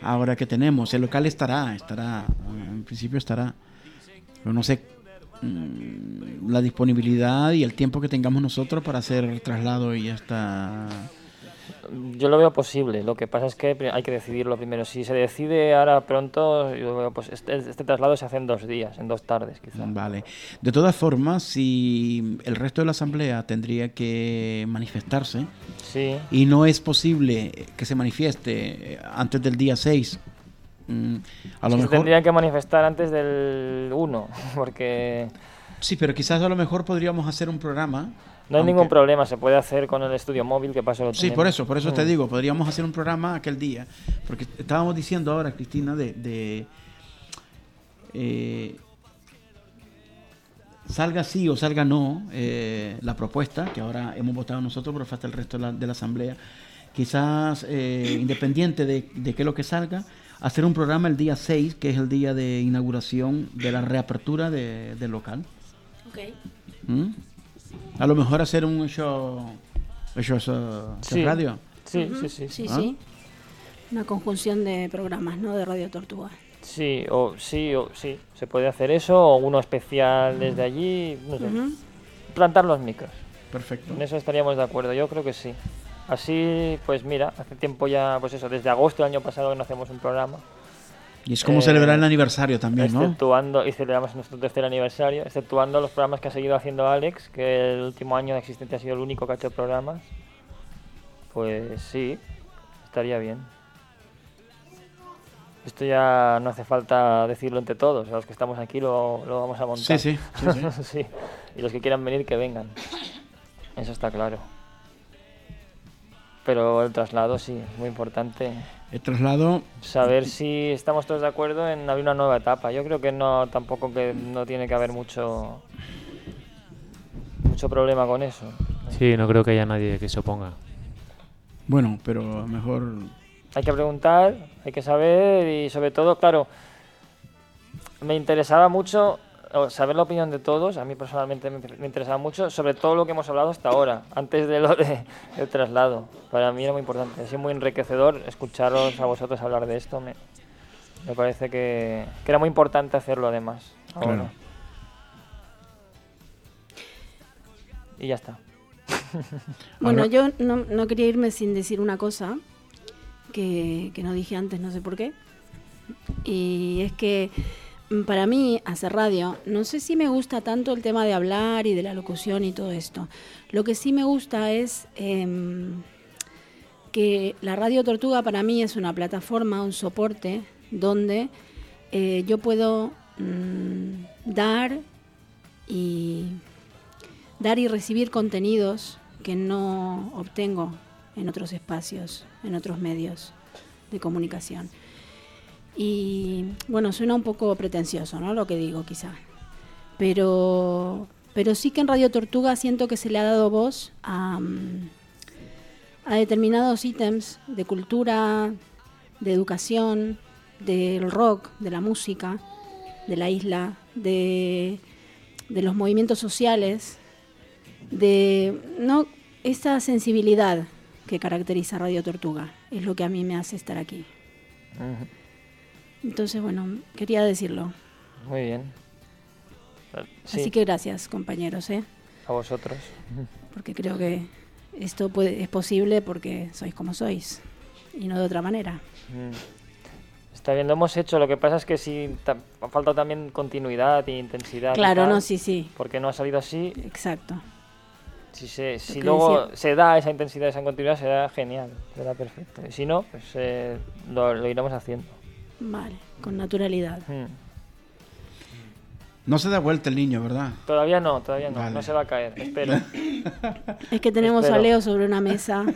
ahora que tenemos. El local estará estará en principio estará. Pero no sé mm, la disponibilidad y el tiempo que tengamos nosotros para hacer el traslado y ya está Yo lo veo posible, lo que pasa es que hay que decidirlo primero. Si se decide ahora pronto, yo lo veo pos- este, este traslado se hace en dos días, en dos tardes quizá. Vale. De todas formas, si el resto de la asamblea tendría que manifestarse Sí, y no es posible que se manifieste antes del día 6, mm, a lo se mejor... tendrían que manifestar antes del 1, porque Sí, pero quizás a lo mejor podríamos hacer un programa. no hay aunque- ningún problema, se puede hacer con el estudio móvil que pasó lo Sí, tenemos. por eso, por eso te Mm. digo, podríamos hacer un programa aquel día. Porque estábamos diciendo ahora, Cristina, de... de, eh, salga sí o salga no eh, la propuesta, que ahora hemos votado nosotros, pero falta el resto de la, de la asamblea. Quizás, eh, independiente de, de qué es lo que salga, hacer un programa el día 6, que es el día de inauguración de la reapertura de- del local. ¿Mm? A lo mejor hacer un show, show de Sí. radio. Sí, sí, sí. Sí, ¿Ah? sí. Una conjunción de programas, ¿no? De Radio Tortuga. Sí, o sí, o sí, se puede hacer eso, o uno especial desde allí, no sé. Plantar los micros. Perfecto. En eso estaríamos de acuerdo, yo creo que sí. Así, pues mira, hace tiempo ya, pues eso, desde agosto del año pasado que no hacemos un programa. Y es como Eh, celebrar el aniversario también, ¿no? Exceptuando, y celebramos nuestro tercer aniversario, exceptuando los programas que ha seguido haciendo Alex, que el último año de existencia ha sido el único que ha hecho programas. Pues sí, estaría bien. Esto ya no hace falta decirlo entre todos. Los que estamos aquí lo, lo vamos a montar. Sí, sí, sí, sí. Sí. Y los que quieran venir, que vengan. Eso está claro. Pero el traslado sí, es muy importante. El traslado, Saber si estamos todos de acuerdo en abrir una nueva etapa. Yo creo que no tampoco que no tiene que haber mucho mucho problema con eso. Sí, no creo que haya nadie que se oponga. bueno, pero mejor... Hay que preguntar, hay que saber y sobre todo, claro, me interesaba mucho saber la opinión de todos. A mí personalmente me, me interesaba mucho sobre todo lo que hemos hablado hasta ahora, antes de lo de- del traslado. Para mí era muy importante, ha sido muy enriquecedor escucharos a vosotros hablar de esto. Me, me parece que, que era muy importante hacerlo además. ahora. Claro. Y ya está. Bueno, yo no, no quería irme sin decir una cosa que, que no dije antes, no sé por qué. Y es que para mí hacer radio, no sé si me gusta tanto el tema de hablar y de la locución y todo esto. Lo que sí me gusta es em, que la Radio Tortuga para mí es una plataforma, un soporte donde eh, yo puedo mm, dar y dar y recibir contenidos que no obtengo en otros espacios, en otros medios de comunicación. Y bueno, suena un poco pretencioso, ¿no? Lo que digo, quizá. Pero, pero sí que en Radio Tortuga siento que se le ha dado voz a, a determinados ítems de cultura, de educación, del rock, de la música, de la isla, de, de los movimientos sociales, de no esa sensibilidad que caracteriza Radio Tortuga es lo que a mí me hace estar aquí. Entonces, bueno, quería decirlo. Muy bien. Sí, Así que gracias, compañeros, ¿eh? a vosotros. porque creo que esto puede, es posible porque sois como sois y no de otra manera. Mm. Está bien, lo hemos hecho. Lo que pasa es que sí, ha faltado también continuidad e intensidad. Claro, tal, no, sí, sí, Porque no ha salido así. exacto. Si, se, si luego decía. se da esa intensidad, esa continuidad, será genial, será perfecto. Y si no, pues eh, lo, lo iremos haciendo. Vale, con naturalidad. Mm. No se da vuelta el niño, ¿verdad? Todavía no, todavía no, Vale. no se va a caer, espero. Es que tenemos Espero. a Leo sobre una mesa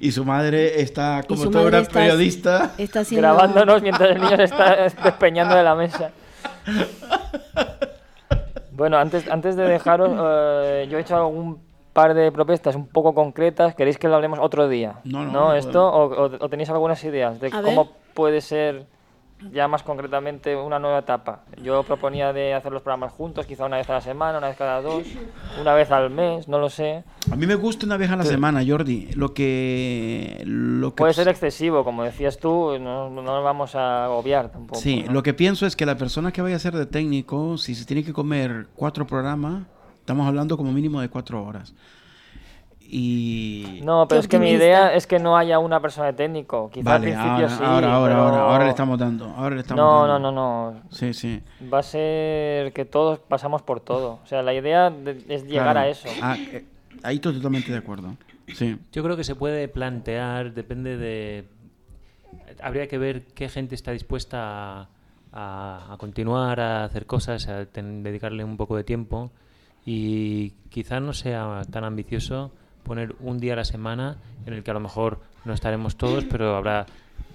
y su madre está, como toda una periodista, está haciendo grabándonos mientras el niño se está despeñando de la mesa. Bueno, antes, antes de dejaros, eh, yo he hecho algún par de propuestas un poco concretas. ¿Queréis que lo hablemos otro día? No, no, no ¿Esto? O, o- tenéis algunas ideas de A cómo ver. puede ser ya más concretamente una nueva etapa? Yo proponía de hacer los programas juntos, quizá una vez a la semana, una vez cada dos, una vez al mes, no lo sé. a mí me gusta una vez a la semana, Jordi. Lo que... Lo que Puede ser excesivo, como decías tú, no, no nos vamos a agobiar tampoco. Sí, ¿no? lo que pienso es que la persona que vaya a ser de técnico, si se tiene que comer cuatro programas, estamos hablando como mínimo de cuatro horas. Y... No, pero es que mi idea es que no haya una persona de técnico. Quizá vale, al principio ahora, sí. ahora, ahora, pero- ahora, ahora le estamos dando. Ahora le estamos No, dando. no, no, no. Sí, sí. Va a ser que todos pasamos por todo. O sea, la idea de- es llegar claro. a eso. Ah, eh, ahí estoy totalmente de acuerdo. Sí. Yo creo que se puede plantear, depende de... Habría que ver qué gente está dispuesta a, a- a continuar, a hacer cosas, a ten- dedicarle un poco de tiempo y quizá no sea tan ambicioso poner un día a la semana en el que a lo mejor no estaremos todos, pero habrá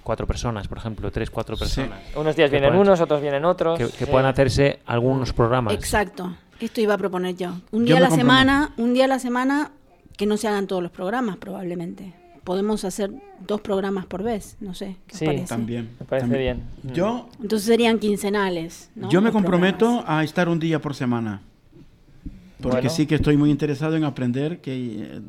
cuatro personas, por ejemplo, tres, cuatro Sí. personas. Unos días vienen puedan- unos, otros vienen otros. Que, que sí. puedan hacerse algunos programas. Exacto. Esto iba a proponer yo. Un Yo día a me la semana, un día a la semana que no se hagan todos los programas probablemente. Podemos hacer dos programas por vez, no sé, ¿qué os Sí, parece? También. Me parece también. bien. Yo, Entonces serían quincenales, ¿no? yo me Los comprometo programas. a estar un día por semana. Porque Bueno. sí que estoy muy interesado en aprender que... eh,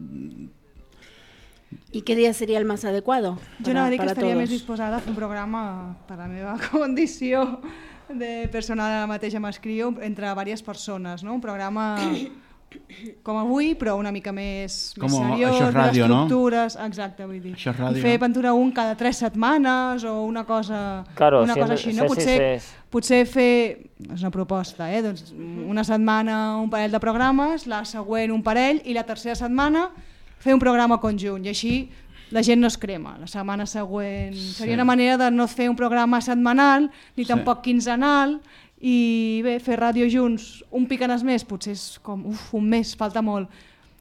¿Y qué día sería el más adecuado? Jo para- anava a dir que estaria todos? més disposada a fer un programa per la meva condició de persona de la mateixa m'escriu entre diverses persones, no? Un programa com avui, però una mica més, més Com seriós, això és ràdio, no? d'estructures, exacte, vull dir. Això és ràdio, I fer no? Ventura un cada tres setmanes o una cosa, Claro, una cosa siempre- així, no? Potser, sí. Potser fer, és una proposta, eh? doncs una setmana un parell de programes, la següent un parell i la tercera setmana fer un programa conjunt i així la gent no es crema. La setmana següent seria una manera de no fer un programa setmanal ni Sí. tampoc quinzenal i bé, fer ràdio junts un picanes més, potser és com uf, un mes, falta molt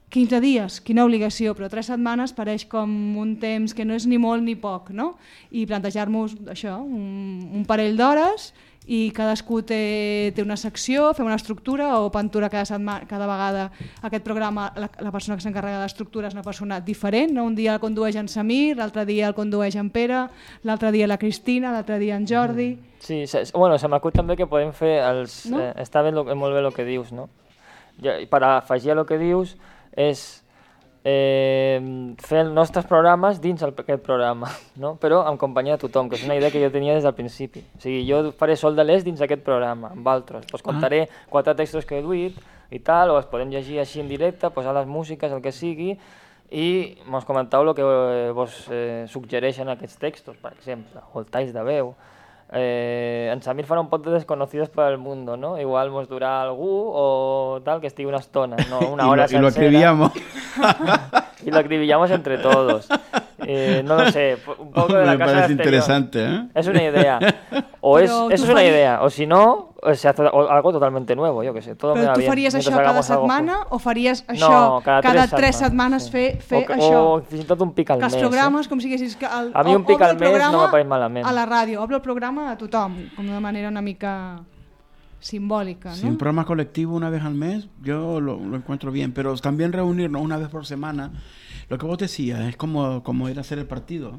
15 dies, quina obligació, però 3 setmanes pareix com un temps que no és ni molt ni poc, no? I plantejar-nos això, un, un parell d'hores i cadascú té, té una secció, fem una estructura o pantura cada, setmana, cada vegada aquest programa, la, la persona que s'encarrega de l'estructura és una persona diferent, no? un dia el condueix en Samir, l'altre dia el condueix en Pere, l'altre dia la Cristina, l'altre dia en Jordi... Sí, se, bueno, se m'acut també que podem fer els... No? Eh, està ben lo, molt bé el que dius, no? Ja, i per afegir el que dius és eh, fer els nostres programes dins el, aquest programa, no? però en companyia de tothom, que és una idea que jo tenia des del principi. O sigui, jo faré sol de l'est dins aquest programa, amb altres. Pues contaré quatre textos que he duit i tal, o els podem llegir així en directe, posar les músiques, el que sigui, i mos comentau el que eh, vos eh, suggereixen aquests textos, per exemple, o el talls de veu. Eh, en Samir farà un pot de desconocidos per al mundo, ¿no? Igual mos durà algú o tal, que estigui una estona, no una y, hora lo, y lo acribillamos. y lo acribillamos entre todos. Eh, no lo sé, un poco de la Me casa parece exterior. interesante, ¿eh? Es una idea. O es, Pero es una idea. O si no, se hace o- algo totalmente nuevo, yo que sé. Todo Però tu faries això cada algo setmana juntos. o faries No, això cada cada tres tres setmanes, setmanes sí. fer, fer o, això? O fins i tot un pic al que els mes. programes, eh? com si haguessis... El, A mi un pic al mes no programa me pareix malament. A la ràdio, obre el programa a tothom, com de manera una mica simbòlica, Si no? un programa colectivo una vez al mes, yo lo, lo encuentro bien, pero también reunirnos una vez por semana, lo que vos decías, es como, como ir a hacer el partido.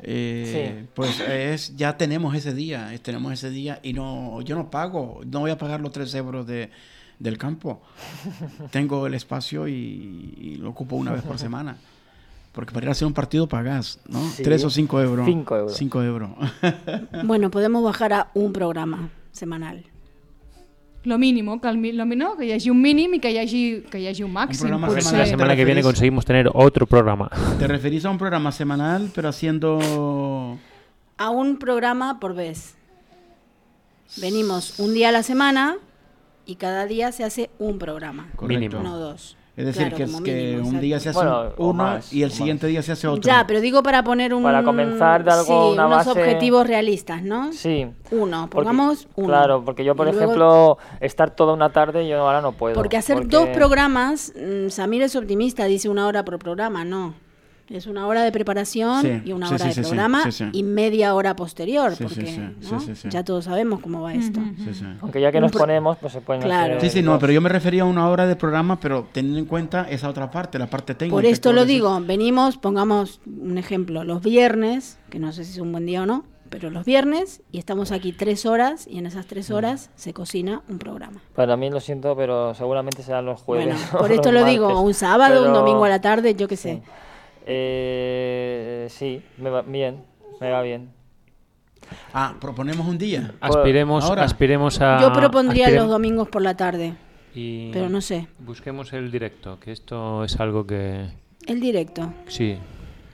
Eh, Sí. Pues es, ya tenemos ese día, eh, tenemos ese día y no, yo no pago, no voy a pagar los tres euros de, del campo. Tengo el espacio y, y lo ocupo una vez por semana. Porque para ir a hacer un partido pagás, ¿no? Sí. Tres o cinco euros. Cinco euros. Cinco euros. Bueno, podemos bajar a un programa semanal. Lo mínimo, que, el, lo, no? que hi hagi un mínim i que hi hagi, que hi hagi un màxim. si semanal. la ¿Te semana que viene conseguimos tener otro programa. Te referís a un programa semanal, pero haciendo... A un programa por vez. Venimos un día a la semana y cada día se hace un programa, Correcto. no dos. Es decir, Claro, que, como que mínimo, un día se hace Bueno, uno más, y el siguiente día se hace otro. Ya, pero digo para poner un... Para comenzar de algo, sí, una unos base- objetivos realistas, ¿no? Sí. Uno, Porque- pongamos uno. Claro, porque yo, por Y luego- ejemplo, estar toda una tarde yo ahora no puedo. Porque hacer porque- dos programas, mm, Samir es optimista, dice una hora por programa, no. Es una hora de preparación Sí, y una sí, hora sí, de programa sí, sí. y media hora posterior, porque sí, ¿no? sí, sí, sí. ya todos sabemos cómo va esto. Sí, sí. Aunque ya que nos pro- ponemos, pues se pueden Claro. hacer Sí, sí, no, pero yo me refería a una hora de programa, pero teniendo en cuenta esa otra parte, la parte técnica. Por esto lo digo, venimos, pongamos un ejemplo, los viernes, que no sé si es un buen día o no, pero los viernes, y estamos aquí tres horas, y en esas tres horas se cocina un programa. Para mí lo siento, pero seguramente serán los jueves. Bueno, por esto lo digo, un sábado, un domingo a la tarde, yo qué sé. Sí. Eh, sí, me va bien, me va bien. Ah, proponemos un día. Aspiremos, ahora. aspiremos a... Yo propondría aspirem- los domingos por la tarde, y pero no sé, Busquemos el directo, que esto es algo que... el directo. Sí,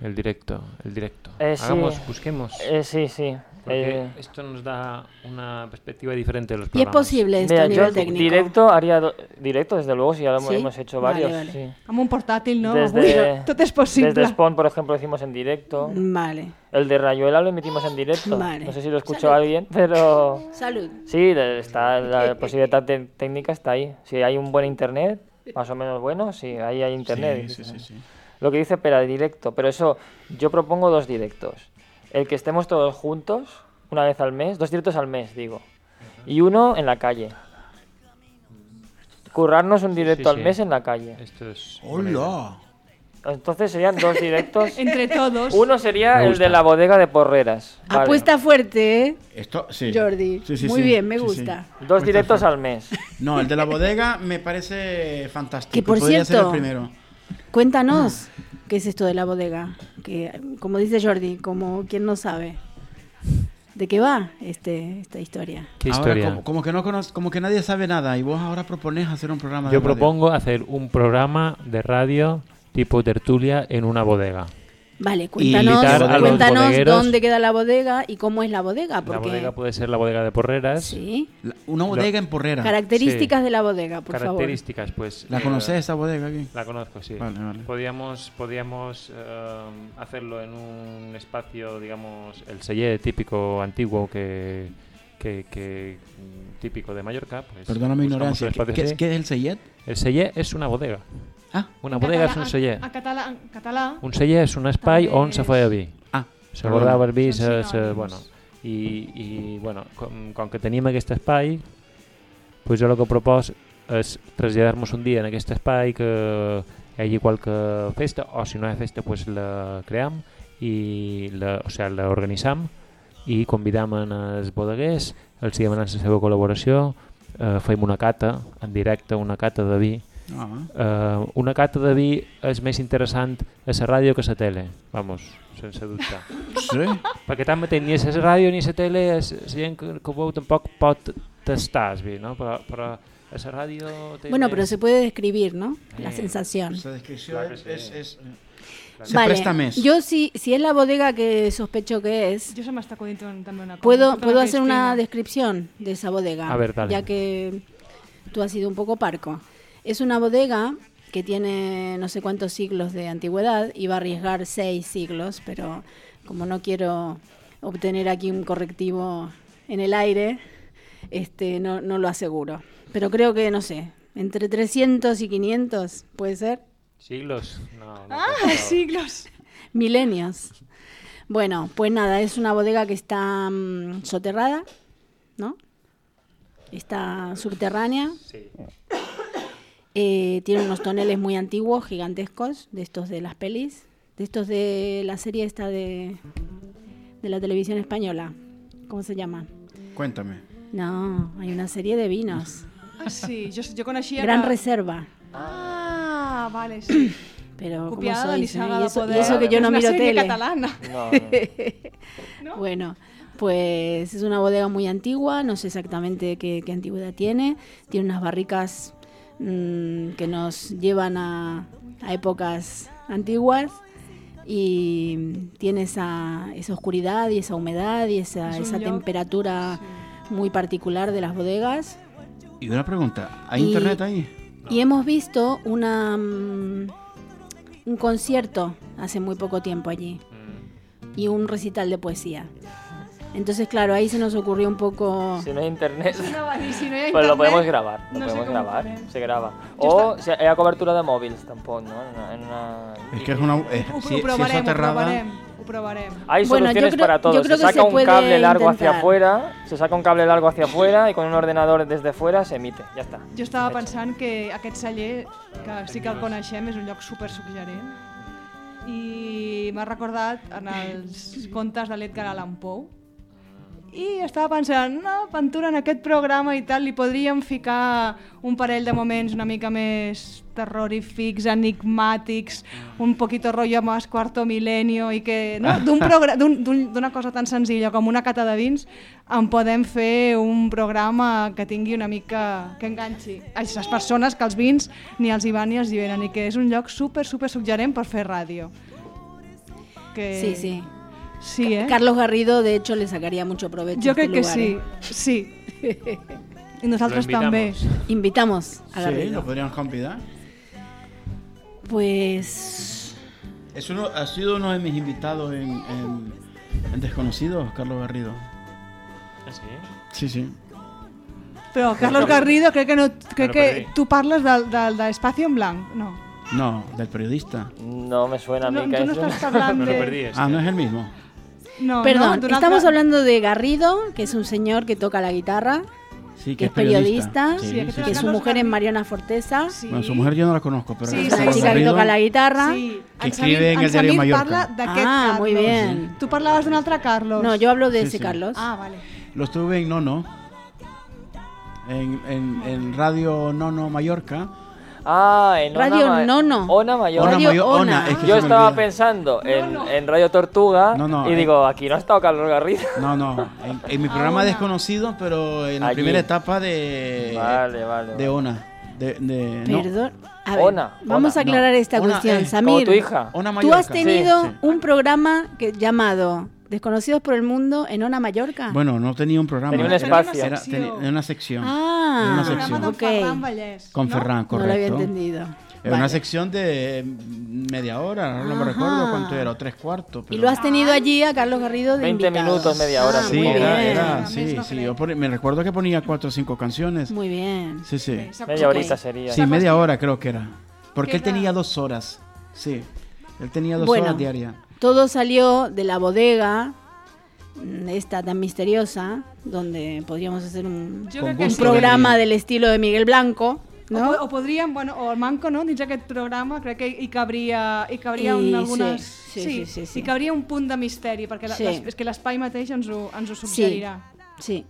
el directo, el directo. Eh, sí. Hagamos, busquemos. Eh, sí, sí. Porque eh, esto nos da una perspectiva diferente de los Y es programas. posible esto mira, a nivel yo técnico. directo haría do- directo, desde luego, si ya lo hemos- ¿Sí? hemos hecho Vale, varios. vale. sí. Amb un portàtil, no? Desde, Avui tot és possible. desde Spawn, por ejemplo, hicimos en directo. Vale, El de Rayuela lo emitimos en directo. Vale. No sé si lo escuchó Salud. alguien, pero salud. sí, está la posibilidad te- técnica está ahí. Si hay un buen internet, más o menos bueno, sí, ahí hay internet. Sí, sí, sí, sí. Lo que dice Pera, directo, pero eso, yo propongo dos directos. El que estemos todos juntos, una vez al mes, dos directos al mes, digo. Y uno en la calle. Currarnos un directo Sí, al sí. mes en la calle. Esto es... ¡Hola! Entonces serían dos directos. Entre todos. Uno sería el de la bodega de Porreras. Vale. Apuesta fuerte, ¿eh? Esto, sí. Jordi. Sí, sí, Muy sí. bien, me Sí, sí. gusta. Dos directos al mes. No, el de la bodega me parece fantástico. Que por Podría ser el cierto- primero. Cuéntanos, ¿qué es esto de la bodega? Que, como dice Jordi, como quien no sabe. ¿De qué va este, esta historia? ¿Qué Ahora, historia? como, como que no conoce- como que nadie sabe nada y vos ahora propones hacer un programa de Yo radio. propongo hacer un programa de radio tipo tertulia en una bodega. Vale, cuéntanos, a cuéntanos dónde queda la bodega y cómo es la bodega. La Porque, bodega puede ser la bodega de Porreras. sí. La- una bodega en Porrera. Características de la bodega, por favor. Características, pues. ¿La eh, conoces esa bodega aquí? La conozco, sí. Vale, vale. Podíamos, podíamos eh, hacerlo en un espacio, digamos, el sellé típico antiguo que, que, que, típico de Mallorca. Pues Perdona mi ignorancia. ¿Qué, qué es, es el sellet? El sellé és una bodega. Ah, Una bodega és un celler. En català, en català Un celler és un espai També on se feia vi. ah. Se guardava el vi, se, se, bueno, i, i bueno, com, com que tenim aquest espai, pues jo el que propos és traslladar-nos un dia en aquest espai que hi hagi qualque festa, o si no hi ha festa, pues la cream i la, o sigui, la organitzam i convidam en els bodeguers, els demanem la seva col·laboració, eh, fem una cata en directe, una cata de vi, Ah. Eh, una cata de vi és més interessant a la ràdio que a la tele, vamos, sense dubte. Sí? Perquè tanmateix ni a la ràdio ni a la tele la gent que, que ho veu tampoc pot tastar el vi, no? Però, però a la ràdio... té Bueno, pero se puede describir, ¿no? La Eh, sensación. Esa descripción Claro es, sí. es- es- Se Vale, presta més. yo si, si es la bodega que sospecho que es, Jo se m'està acudint també una cosa. puedo, puedo la hacer una descripción de esa bodega, A ver, dale. ya que tú has sido un poco parco. Es una bodega que tiene no sé cuántos siglos de antigüedad, iba a arriesgar seis siglos, pero como no quiero obtener aquí un correctivo en el aire, este, no, no lo aseguro. Pero creo que, no sé, entre 300 y 500, ¿puede ser? Siglos? No, no Ah, siglos. Milenios. Bueno, pues nada, es una bodega que está mm, soterrada, ¿no? Está subterránea. Sí. Eh, tiene unos toneles muy antiguos, gigantescos, de estos de las pelis, de estos de la serie esta de, de la televisión española. ¿Cómo se llama? Cuéntame. No, hay una serie de vinos. Ah, sí, jo, jo coneixia Gran. Reserva. Ah, vale, sí. Pero, ¿cómo Copiada sois, eh? y, eso, y Poder. eso que yo no miro tele. catalana. No, no. Bueno, pues es una bodega muy antigua, no sé exactamente qué, qué antigüedad tiene. Tiene unas barricas mm, que nos llevan a, a épocas antiguas y tiene esa, esa oscuridad y esa humedad y esa, Es esa temperatura muy particular de las bodegas. Y una pregunta. ¿Hay Y- internet ahí? Y hemos visto una, mm, un concierto hace muy poco tiempo allí Mm. y un recital de poesía. Entonces, claro, ahí se nos ocurrió un poco... Si no hay internet, No, va, i si no hi ha pues lo internet, podemos grabar. Lo no podemos grabar. Se graba. O si hi ha cobertura de mòbils, tampoc, no? En una, en una... Es que es una... eh, Ho, si, ho si es provarem, ho soterrada... provarem, ho provarem. Hay Bueno, yo soluciones creo- para yo todo. creo Se saca se un cable largo hacia intentar. afuera, se saca un cable largo hacia afuera y con un ordenador desde fuera se emite. Ya está. Jo estava pensant que aquest celler, que sí que el coneixem, és un lloc super suggerent i m'ha recordat en els contes de l'Edgar Allan Poe i estava pensant, no, Ventura, en aquest programa i tal, li podríem ficar un parell de moments una mica més terrorífics, enigmàtics, un poquito rollo más cuarto milenio i que no, d'una cosa tan senzilla com una cata de vins en podem fer un programa que tingui una mica... que enganxi a les persones que els vins ni els hi van ni els hi venen i que és un lloc super, super suggerent per fer ràdio. Que... Sí, sí. Sí, eh? Carlos Garrido, de hecho, le sacaría mucho provecho. a Jo este crec que lugar, sí, ¿eh? sí. I Lo nosaltres invitamos. a Sí, Garrido. lo podríamos convidar. Pues Es uno, ha sido uno de mis invitados en, en, en Desconocidos, Carlos Garrido. Ah, sí? Sí, sí. Però Carlos Garrido crec que no crec lo que tu parles del, del, de Espacio en Blanc, no. No, del periodista. No me suena a mí no, que tu no eso- estàs parlant Me lo de... perdí. este. Ah, no es el mismo. No, Perdón, no, estamos hablando de Garrido, que es un señor que toca la guitarra, Sí, que es periodista, Sí, que sí. su mujer es Fortesa, Sí. Bueno, su mujer yo no la conozco, pero Sí, es una chica que toca la guitarra. Sí, que escribe en el diario Mallorca. Ah, Carlos. muy bien. Tu parlaves d'un altre Carlos. No, yo hablo de Sí, ese sí. Carlos. Ah, vale. Lo estuve en Nono, en, en, en Radio Nono Mallorca. Ah, en Ona Radio Ma- Nono. Ona Mayor. Ona Ona. es que Yo estaba pensando en, Radio Tortuga No, no, y eh. digo, aquí no ha estado Carlos Garrido. No, no, en, en mi programa Ona. Desconocido, pero en la Allí. primera etapa de, Vale, vale. de vale. ONA. De, de- no. Perdón. A ver, Ona, vamos Ona, a aclarar no. esta Ona, cuestión. eh, Como Samir, tu hija. Ona tú has tenido Sí, sí. un programa que, llamado Desconocidos por el Mundo en Ona Mallorca. Bueno, no tenía un programa. Tenía un era- espacio. Era, tenía una sección. ah, una sección. ok. Ferran Vallès. con no? Ferran, No correcto. lo había entendido. Era una sección de media hora, no me recuerdo cuánto era, o tres cuartos. Y lo has tenido allí a Carlos Garrido de 20 invitado. minutos, media hora, Ah, Sí, muy era, bien. era, A sí, sí. yo me recuerdo que ponía cuatro o cinco canciones. Muy bien. Sí, sí. Media horita sería. Sí, media hora creo que era. Porque él tenía dos horas. Sí. Él tenía dos Bueno. horas diarias. Todo salió de la bodega, mm, esta tan misteriosa, donde podríamos hacer un, un sí. programa del estilo de Miguel Blanco, O, ¿no? po- o podríem, bueno, o el Manco, no? Dins aquest programa crec que hi cabria, hi cabria I un, algunes... sí, sí, sí, sí, sí. Hi cabria un punt de misteri, perquè la, Sí. les, és que l'espai mateix ens ho, ens ho suggerirà. Sí.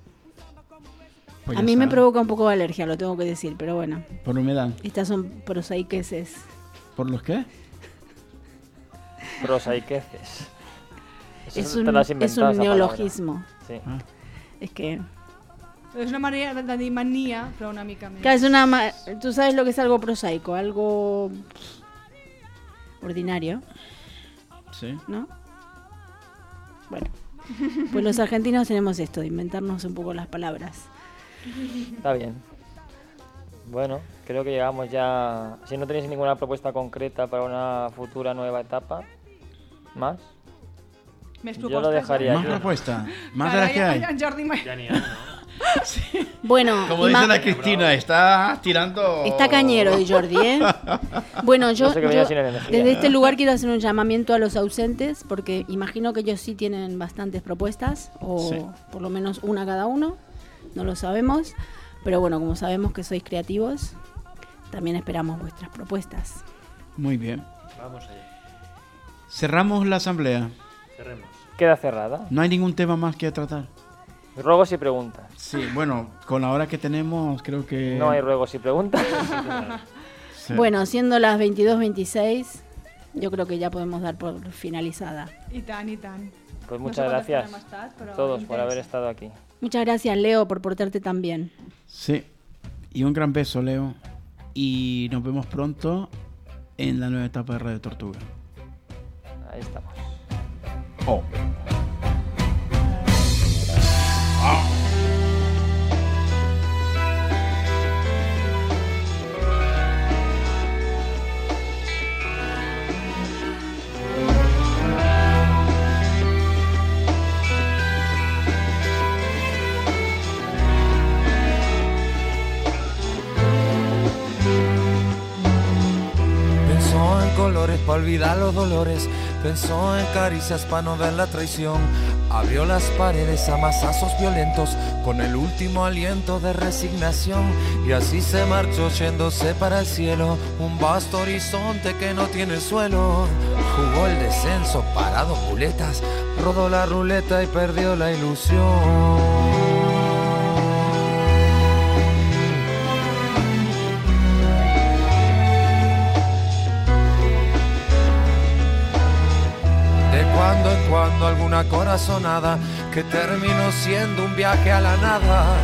Pues A mí me provoca un poco de alergia, lo tengo que decir, pero bueno. Por humedad. Estas son prosaiqueses. ¿Por los qué? Prosaiqueces. Es un, es un neologismo. Sí. Ah. Es que... És una manera de, mania, però una mica més. Claro, es una... ma- Tú sabes lo que es algo prosaico, algo ordinario, Sí. ¿no? Bueno, pues los argentinos tenemos esto, de inventarnos un poco las palabras. Está bien. Bueno, creo que llegamos ya. Si no tenéis ninguna propuesta concreta para una futura nueva etapa, ¿más? Més Jo lo propostes, eh? Más aquí. propuestas. Más de las Carai, que hay. En Jordi no? Bueno, Como ma- dice la Cristina, está tirando. Está cañero de Jordi, ¿eh? Bueno, yo, No sé qué venía yo sin energía. desde este lugar quiero hacer un llamamiento a los ausentes, porque imagino que ellos sí tienen bastantes propuestas, o Sí. por lo menos una cada uno, no lo sabemos, pero bueno, como sabemos que sois creativos, también esperamos vuestras propuestas. Muy bien. Vamos allá. Cerramos la asamblea. Cerremos. Queda cerrada. No hay ningún tema más que tratar. Ruegos y preguntas. Sí, bueno, con la hora que tenemos, creo que. No hay ruegos y preguntas. Sí. Bueno, siendo las 22.26, yo creo que ya podemos dar por finalizada. I tant, i tant. Pues No muchas sé gracias a todos por haber estado aquí. Muchas gracias, Leo, por portarte tan bien. Sí. Y un gran beso, Leo. Y nos vemos pronto en la nueva etapa de Radio Tortuga. Ahí estamos. Oh. Pensó en colores para olvidar los dolores, pensó en caricias para no ver la traición. Abrió las paredes a masazos violentos con el último aliento de resignación y así se marchó yéndose para el cielo, un vasto horizonte que no tiene suelo. Jugó el descenso, parado muletas, rodó la ruleta y perdió la ilusión. Alguna corazonada que terminó siendo un viaje a la nada.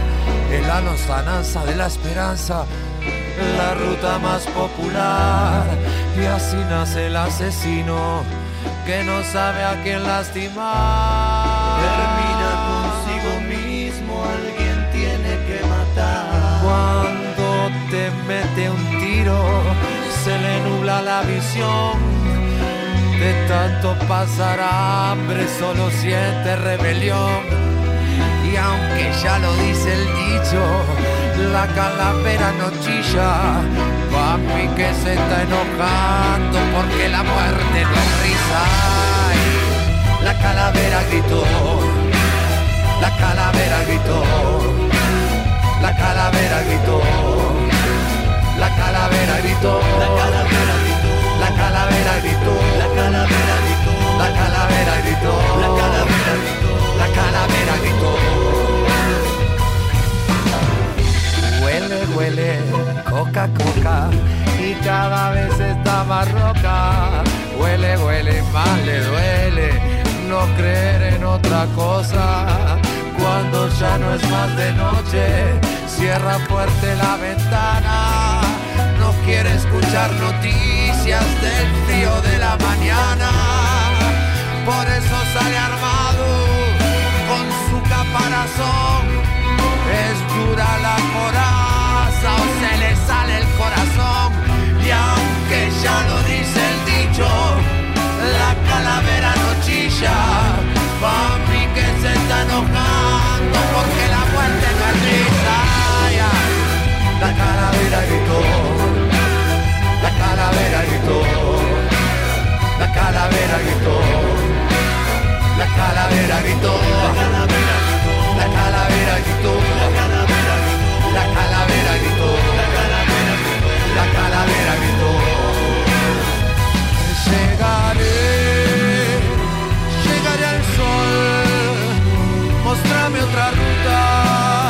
En la lontananza de la esperanza, la ruta más popular. Y así nace el asesino que no sabe a quién lastimar. Termina consigo mismo, alguien tiene que matar. Cuando te mete un tiro, se le nubla la visión. De tanto pasar hambre solo siente rebelión. Y aunque ya lo dice el dicho La calavera no chilla. Papi que se está enojando Porque la muerte no es risa. La calavera gritó La calavera gritó Y cada vez está más roca Huele, huele, más le duele No creer en otra cosa Cuando ya no es más de noche cierra fuerte la ventana. No quiere escuchar noticias del frío de la mañana. Por eso sale armado con su caparazón. Es dura la le sale el corazón. Y aunque ya lo dice el dicho, la calavera no chilla. Pa' mí que se está enojando porque la muerte no es risa. Ay, ay. La calavera gritó, la calavera gritó, la calavera gritó, la calavera gritó, la calavera gritó, gritó llegaré, llegaré al sol, mostrame otra ruta.